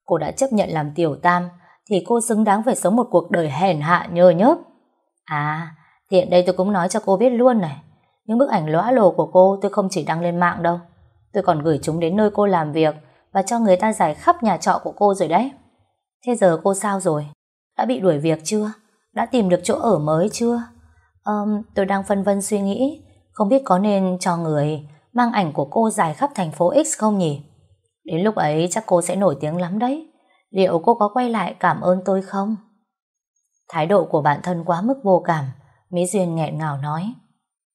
Cô đã chấp nhận làm tiểu tam, thì cô xứng đáng phải sống một cuộc đời hèn hạ nhơ nhớp. À, hiện đây tôi cũng nói cho cô biết luôn này. Những bức ảnh lõa lồ của cô tôi không chỉ đăng lên mạng đâu. Tôi còn gửi chúng đến nơi cô làm việc và cho người ta giải khắp nhà trọ của cô rồi đấy. Thế giờ cô sao rồi? Đã bị đuổi việc chưa? Đã tìm được chỗ ở mới chưa? Um, tôi đang phân vân suy nghĩ không biết có nên cho người mang ảnh của cô giải khắp thành phố X không nhỉ? Đến lúc ấy chắc cô sẽ nổi tiếng lắm đấy. Liệu cô có quay lại cảm ơn tôi không? Thái độ của bạn thân quá mức vô cảm. Mỹ Duyên nghẹn ngào nói.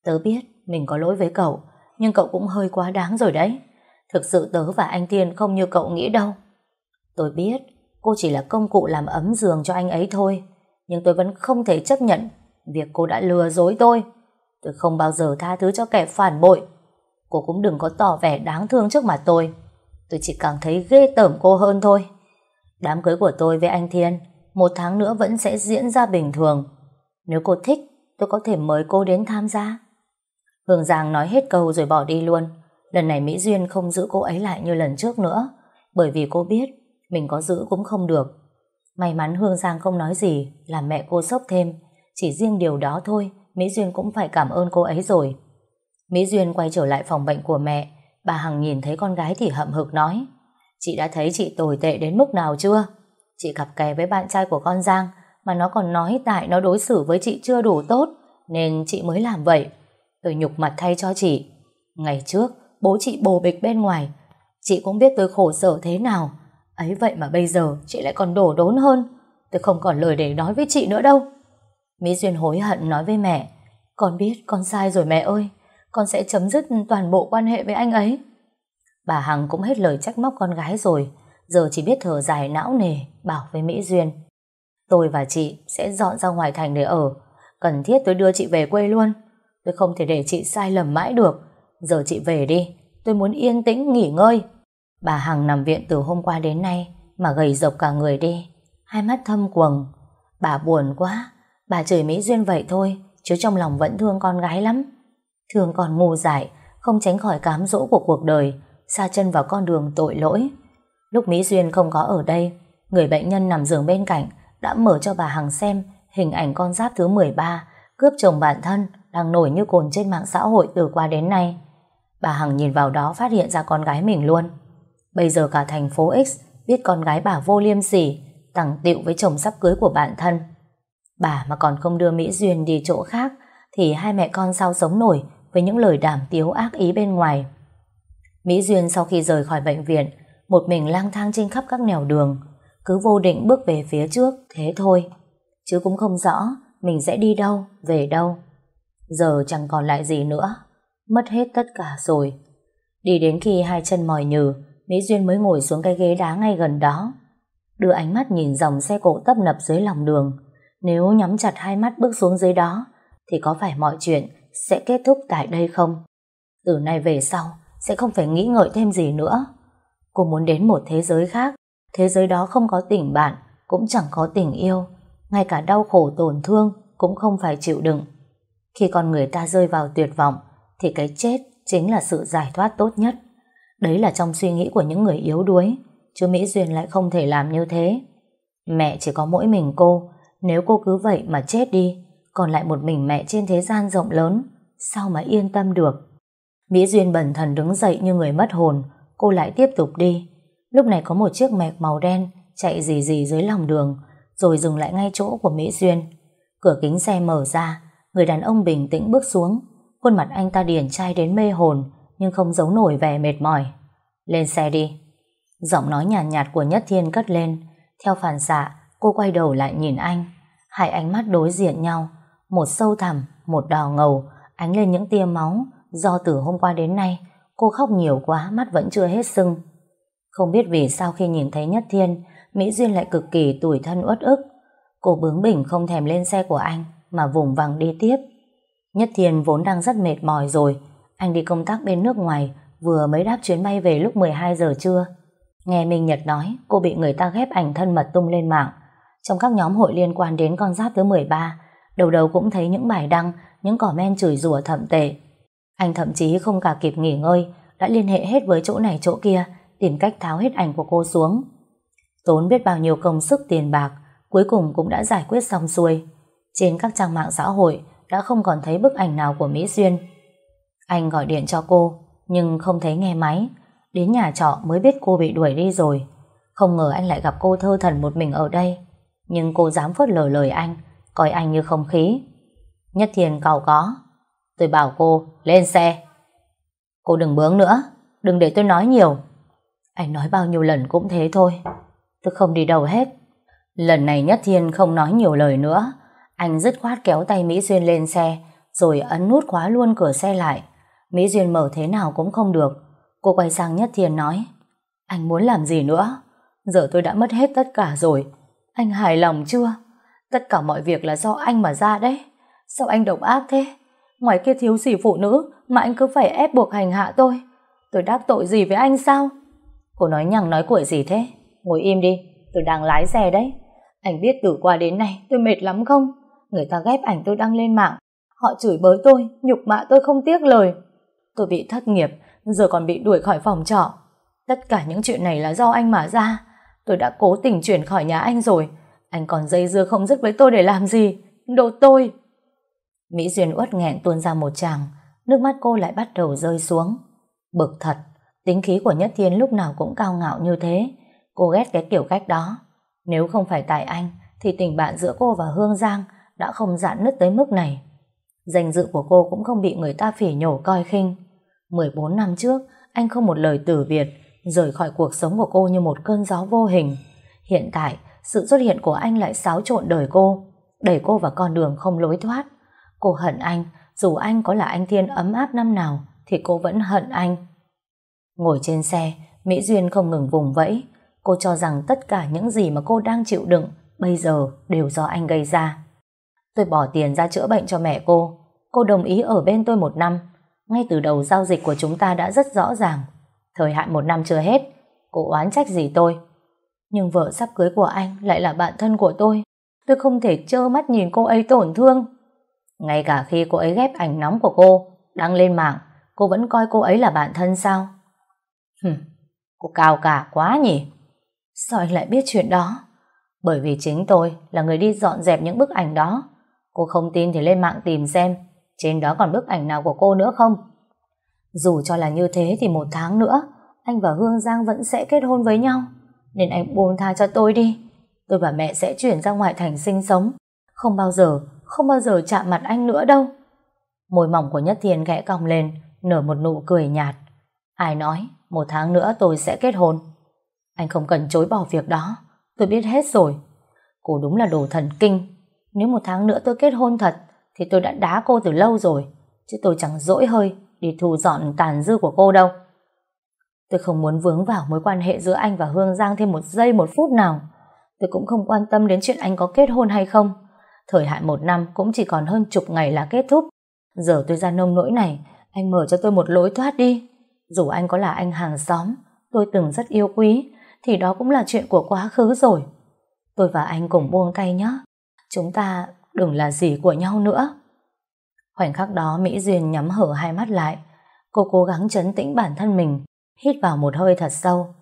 Tớ biết mình có lỗi với cậu, nhưng cậu cũng hơi quá đáng rồi đấy. Thực sự tớ và anh Tiên không như cậu nghĩ đâu. Tôi biết cô chỉ là công cụ làm ấm giường cho anh ấy thôi, nhưng tôi vẫn không thể chấp nhận việc cô đã lừa dối tôi. Tôi không bao giờ tha thứ cho kẻ phản bội. Cô cũng đừng có tỏ vẻ đáng thương trước mặt tôi. Tôi chỉ càng thấy ghê tởm cô hơn thôi. Đám cưới của tôi với anh Thiên một tháng nữa vẫn sẽ diễn ra bình thường. Nếu cô thích, tôi có thể mời cô đến tham gia. Hương Giang nói hết câu rồi bỏ đi luôn. Lần này Mỹ Duyên không giữ cô ấy lại như lần trước nữa, bởi vì cô biết mình có giữ cũng không được. May mắn Hương Giang không nói gì, làm mẹ cô sốc thêm. Chỉ riêng điều đó thôi, Mỹ Duyên cũng phải cảm ơn cô ấy rồi. Mỹ Duyên quay trở lại phòng bệnh của mẹ, bà Hằng nhìn thấy con gái thì hậm hực nói Chị đã thấy chị tồi tệ đến mức nào chưa? Chị cặp kè với bạn trai của con Giang mà nó còn nói tại nó đối xử với chị chưa đủ tốt nên chị mới làm vậy. Tôi nhục mặt thay cho chị. Ngày trước, bố chị bồ bịch bên ngoài. Chị cũng biết tôi khổ sở thế nào. Ấy vậy mà bây giờ chị lại còn đổ đốn hơn. Tôi không còn lời để nói với chị nữa đâu. Mỹ Duyên hối hận nói với mẹ, Con biết con sai rồi mẹ ơi, Con sẽ chấm dứt toàn bộ quan hệ với anh ấy. Bà Hằng cũng hết lời trách móc con gái rồi, Giờ chỉ biết thở dài não nề, Bảo với Mỹ Duyên, Tôi và chị sẽ dọn ra ngoài thành để ở, Cần thiết tôi đưa chị về quê luôn. Tôi không thể để chị sai lầm mãi được. Giờ chị về đi, Tôi muốn yên tĩnh nghỉ ngơi. Bà Hằng nằm viện từ hôm qua đến nay Mà gầy dọc cả người đi, Hai mắt thâm quầng. Bà buồn quá Bà chửi Mỹ Duyên vậy thôi, chứ trong lòng vẫn thương con gái lắm. Thương còn ngu dại, không tránh khỏi cám dỗ của cuộc đời, xa chân vào con đường tội lỗi. Lúc Mỹ Duyên không có ở đây, người bệnh nhân nằm giường bên cạnh đã mở cho bà Hằng xem hình ảnh con giáp thứ 13 cướp chồng bản thân đang nổi như cồn trên mạng xã hội từ qua đến nay. Bà Hằng nhìn vào đó phát hiện ra con gái mình luôn. Bây giờ cả thành phố X biết con gái bà vô liêm sỉ, tặng tiệu với chồng sắp cưới của bản thân. Bà mà còn không đưa Mỹ Duyên đi chỗ khác thì hai mẹ con sao sống nổi với những lời đàm tiếu ác ý bên ngoài. Mỹ Duyên sau khi rời khỏi bệnh viện một mình lang thang trên khắp các nẻo đường cứ vô định bước về phía trước thế thôi chứ cũng không rõ mình sẽ đi đâu, về đâu. Giờ chẳng còn lại gì nữa mất hết tất cả rồi. Đi đến khi hai chân mỏi nhừ Mỹ Duyên mới ngồi xuống cái ghế đá ngay gần đó đưa ánh mắt nhìn dòng xe cộ tấp nập dưới lòng đường nếu nhắm chặt hai mắt bước xuống dưới đó, thì có phải mọi chuyện sẽ kết thúc tại đây không? Từ nay về sau, sẽ không phải nghĩ ngợi thêm gì nữa. Cô muốn đến một thế giới khác, thế giới đó không có tình bạn, cũng chẳng có tình yêu, ngay cả đau khổ tổn thương cũng không phải chịu đựng. Khi con người ta rơi vào tuyệt vọng, thì cái chết chính là sự giải thoát tốt nhất. Đấy là trong suy nghĩ của những người yếu đuối, chứ Mỹ Duyên lại không thể làm như thế. Mẹ chỉ có mỗi mình cô, nếu cô cứ vậy mà chết đi, còn lại một mình mẹ trên thế gian rộng lớn, sao mà yên tâm được. Mỹ Duyên bần thần đứng dậy như người mất hồn, cô lại tiếp tục đi. Lúc này có một chiếc mẹc màu đen chạy rì rì dưới lòng đường, rồi dừng lại ngay chỗ của Mỹ Duyên. Cửa kính xe mở ra, người đàn ông bình tĩnh bước xuống. Khuôn mặt anh ta điển trai đến mê hồn, nhưng không giấu nổi vẻ mệt mỏi. Lên xe đi. Giọng nói nhàn nhạt, nhạt của Nhất Thiên cất lên. Theo phản xạ, cô quay đầu lại nhìn anh. Hai ánh mắt đối diện nhau, một sâu thẳm, một đỏ ngầu, ánh lên những tia máu, do từ hôm qua đến nay, cô khóc nhiều quá, mắt vẫn chưa hết sưng. Không biết vì sao khi nhìn thấy Nhất Thiên, Mỹ Duyên lại cực kỳ tủi thân uất ức. Cô bướng bỉnh không thèm lên xe của anh, mà vùng vằng đi tiếp. Nhất Thiên vốn đang rất mệt mỏi rồi, anh đi công tác bên nước ngoài, vừa mới đáp chuyến bay về lúc 12 giờ trưa. Nghe Minh Nhật nói, cô bị người ta ghép ảnh thân mật tung lên mạng. Trong các nhóm hội liên quan đến con giáp thứ 13, đầu đầu cũng thấy những bài đăng, những comment chửi rủa thậm tệ. Anh thậm chí không cả kịp nghỉ ngơi, đã liên hệ hết với chỗ này chỗ kia, tìm cách tháo hết ảnh của cô xuống. Tốn biết bao nhiêu công sức tiền bạc, cuối cùng cũng đã giải quyết xong xuôi. Trên các trang mạng xã hội đã không còn thấy bức ảnh nào của Mỹ Duyên. Anh gọi điện cho cô, nhưng không thấy nghe máy. Đến nhà trọ mới biết cô bị đuổi đi rồi. Không ngờ anh lại gặp cô thơ thần một mình ở đây. Nhưng cô dám phớt lờ lời anh, coi anh như không khí. Nhất Thiền cầu có. Tôi bảo cô, lên xe. Cô đừng bướng nữa, đừng để tôi nói nhiều. Anh nói bao nhiêu lần cũng thế thôi. Tôi không đi đâu hết. Lần này Nhất Thiên không nói nhiều lời nữa. Anh dứt khoát kéo tay Mỹ Duyên lên xe, rồi ấn nút khóa luôn cửa xe lại. Mỹ Duyên mở thế nào cũng không được. Cô quay sang Nhất Thiên nói, anh muốn làm gì nữa? Giờ tôi đã mất hết tất cả rồi. Anh hài lòng chưa? Tất cả mọi việc là do anh mà ra đấy. Sao anh độc ác thế? Ngoài kia thiếu gì phụ nữ mà anh cứ phải ép buộc hành hạ tôi. Tôi đắc tội gì với anh sao? Cô nói nhằng nói quậy gì thế? Ngồi im đi, tôi đang lái xe đấy. Anh biết từ qua đến nay tôi mệt lắm không? Người ta ghép ảnh tôi đăng lên mạng. Họ chửi bới tôi, nhục mạ tôi không tiếc lời. Tôi bị thất nghiệp, giờ còn bị đuổi khỏi phòng trọ. Tất cả những chuyện này là do anh mà ra. Tôi đã cố tình chuyển khỏi nhà anh rồi. Anh còn dây dưa không dứt với tôi để làm gì? Đồ tôi! Mỹ Duyên uất nghẹn tuôn ra một tràng, nước mắt cô lại bắt đầu rơi xuống. Bực thật, tính khí của Nhất Thiên lúc nào cũng cao ngạo như thế. Cô ghét cái kiểu cách đó. Nếu không phải tại anh, thì tình bạn giữa cô và Hương Giang đã không dạn nứt tới mức này. Danh dự của cô cũng không bị người ta phỉ nhổ coi khinh. 14 năm trước, anh không một lời từ biệt, rời khỏi cuộc sống của cô như một cơn gió vô hình. Hiện tại, sự xuất hiện của anh lại xáo trộn đời cô, đẩy cô vào con đường không lối thoát. Cô hận anh, dù anh có là anh Thiên ấm áp năm nào, thì cô vẫn hận anh. Ngồi trên xe, Mỹ Duyên không ngừng vùng vẫy. Cô cho rằng tất cả những gì mà cô đang chịu đựng bây giờ đều do anh gây ra. Tôi bỏ tiền ra chữa bệnh cho mẹ cô. Cô đồng ý ở bên tôi một năm. Ngay từ đầu giao dịch của chúng ta đã rất rõ ràng. Thời hạn một năm chưa hết, cô oán trách gì tôi. Nhưng vợ sắp cưới của anh lại là bạn thân của tôi. Tôi không thể trơ mắt nhìn cô ấy tổn thương. Ngay cả khi cô ấy ghép ảnh nóng của cô đăng lên mạng, cô vẫn coi cô ấy là bạn thân sao? Hừm, cô cao cả quá nhỉ? Sao anh lại biết chuyện đó? Bởi vì chính tôi là người đi dọn dẹp những bức ảnh đó. Cô không tin thì lên mạng tìm xem trên đó còn bức ảnh nào của cô nữa không? Dù cho là như thế thì một tháng nữa anh và Hương Giang vẫn sẽ kết hôn với nhau. Nên anh buông tha cho tôi đi. Tôi và mẹ sẽ chuyển ra ngoại thành sinh sống. Không bao giờ, không bao giờ chạm mặt anh nữa đâu. Môi mỏng của Nhất Thiên khẽ cong lên, nở một nụ cười nhạt. Ai nói, một tháng nữa tôi sẽ kết hôn. Anh không cần chối bỏ việc đó. Tôi biết hết rồi. Cô đúng là đồ thần kinh. Nếu một tháng nữa tôi kết hôn thật, thì tôi đã đá cô từ lâu rồi. Chứ tôi chẳng dỗi hơi đi thu dọn tàn dư của cô đâu. Tôi không muốn vướng vào mối quan hệ giữa anh và Hương Giang thêm một giây một phút nào. Tôi cũng không quan tâm đến chuyện anh có kết hôn hay không. Thời hạn một năm cũng chỉ còn hơn chục ngày là kết thúc. Giờ tôi ra nông nỗi này, anh mở cho tôi một lối thoát đi. Dù anh có là anh hàng xóm, tôi từng rất yêu quý, thì đó cũng là chuyện của quá khứ rồi. Tôi và anh cùng buông tay nhé. Chúng ta đừng là gì của nhau nữa. Khoảnh khắc đó Mỹ Duyên nhắm hở hai mắt lại. Cô cố gắng chấn tĩnh bản thân mình, hít vào một hơi thật sâu.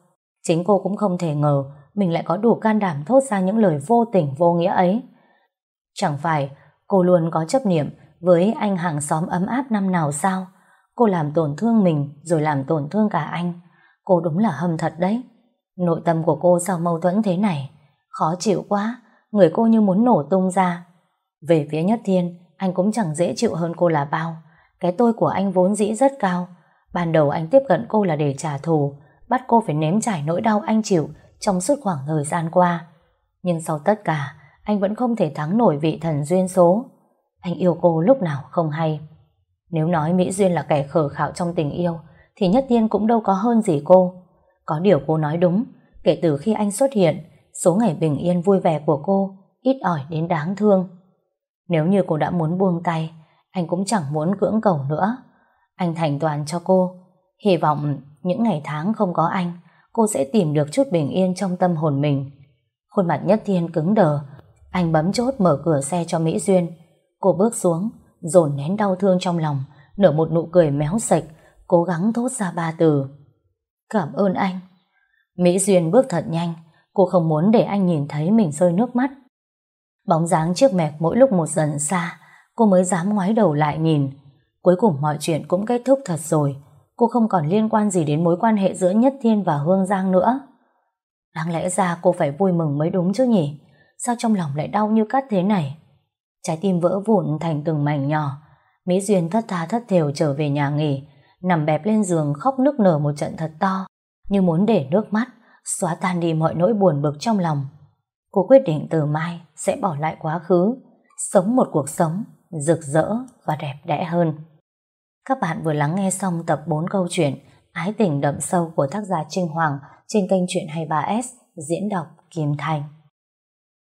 Chính cô cũng không thể ngờ mình lại có đủ can đảm thốt ra những lời vô tình vô nghĩa ấy. Chẳng phải cô luôn có chấp niệm với anh hàng xóm ấm áp năm nào sao? Cô làm tổn thương mình rồi làm tổn thương cả anh. Cô đúng là hâm thật đấy. Nội tâm của cô sao mâu thuẫn thế này? Khó chịu quá, người cô như muốn nổ tung ra. Về phía Nhất Thiên, anh cũng chẳng dễ chịu hơn cô là bao. Cái tôi của anh vốn dĩ rất cao. Ban đầu anh tiếp cận cô là để trả thù, bắt cô phải nếm trải nỗi đau anh chịu trong suốt khoảng thời gian qua. Nhưng sau tất cả, anh vẫn không thể thắng nổi vị thần duyên số. Anh yêu cô lúc nào không hay. Nếu nói Mỹ Duyên là kẻ khờ khạo trong tình yêu, thì Nhất Thiên cũng đâu có hơn gì cô. Có điều cô nói đúng, kể từ khi anh xuất hiện, số ngày bình yên vui vẻ của cô ít ỏi đến đáng thương. Nếu như cô đã muốn buông tay, anh cũng chẳng muốn cưỡng cầu nữa. Anh thành toàn cho cô, hy vọng những ngày tháng không có anh, cô sẽ tìm được chút bình yên trong tâm hồn mình. Khuôn mặt Nhất Thiên cứng đờ, anh bấm chốt mở cửa xe cho Mỹ Duyên. Cô bước xuống, dồn nén đau thương trong lòng, nở một nụ cười méo sạch, cố gắng thốt ra ba từ. Cảm ơn anh. Mỹ Duyên bước thật nhanh, cô không muốn để anh nhìn thấy mình rơi nước mắt. Bóng dáng chiếc mẹc mỗi lúc một dần xa, cô mới dám ngoái đầu lại nhìn. Cuối cùng mọi chuyện cũng kết thúc thật rồi, cô không còn liên quan gì đến mối quan hệ giữa Nhất Thiên và Hương Giang nữa. Đáng lẽ ra cô phải vui mừng mới đúng chứ nhỉ? Sao trong lòng lại đau như cắt thế này? Trái tim vỡ vụn thành từng mảnh nhỏ. Mỹ Duyên thất tha thất thều trở về nhà nghỉ, nằm bẹp lên giường khóc nức nở một trận thật to, như muốn để nước mắt, xóa tan đi mọi nỗi buồn bực trong lòng. Cô quyết định từ mai sẽ bỏ lại quá khứ, sống một cuộc sống rực rỡ và đẹp đẽ hơn. Các bạn vừa lắng nghe xong tập 4 câu chuyện Ái tình đậm sâu của tác giả Trinh Hoàng trên kênh Chuyện 23S diễn đọc Kim Thành.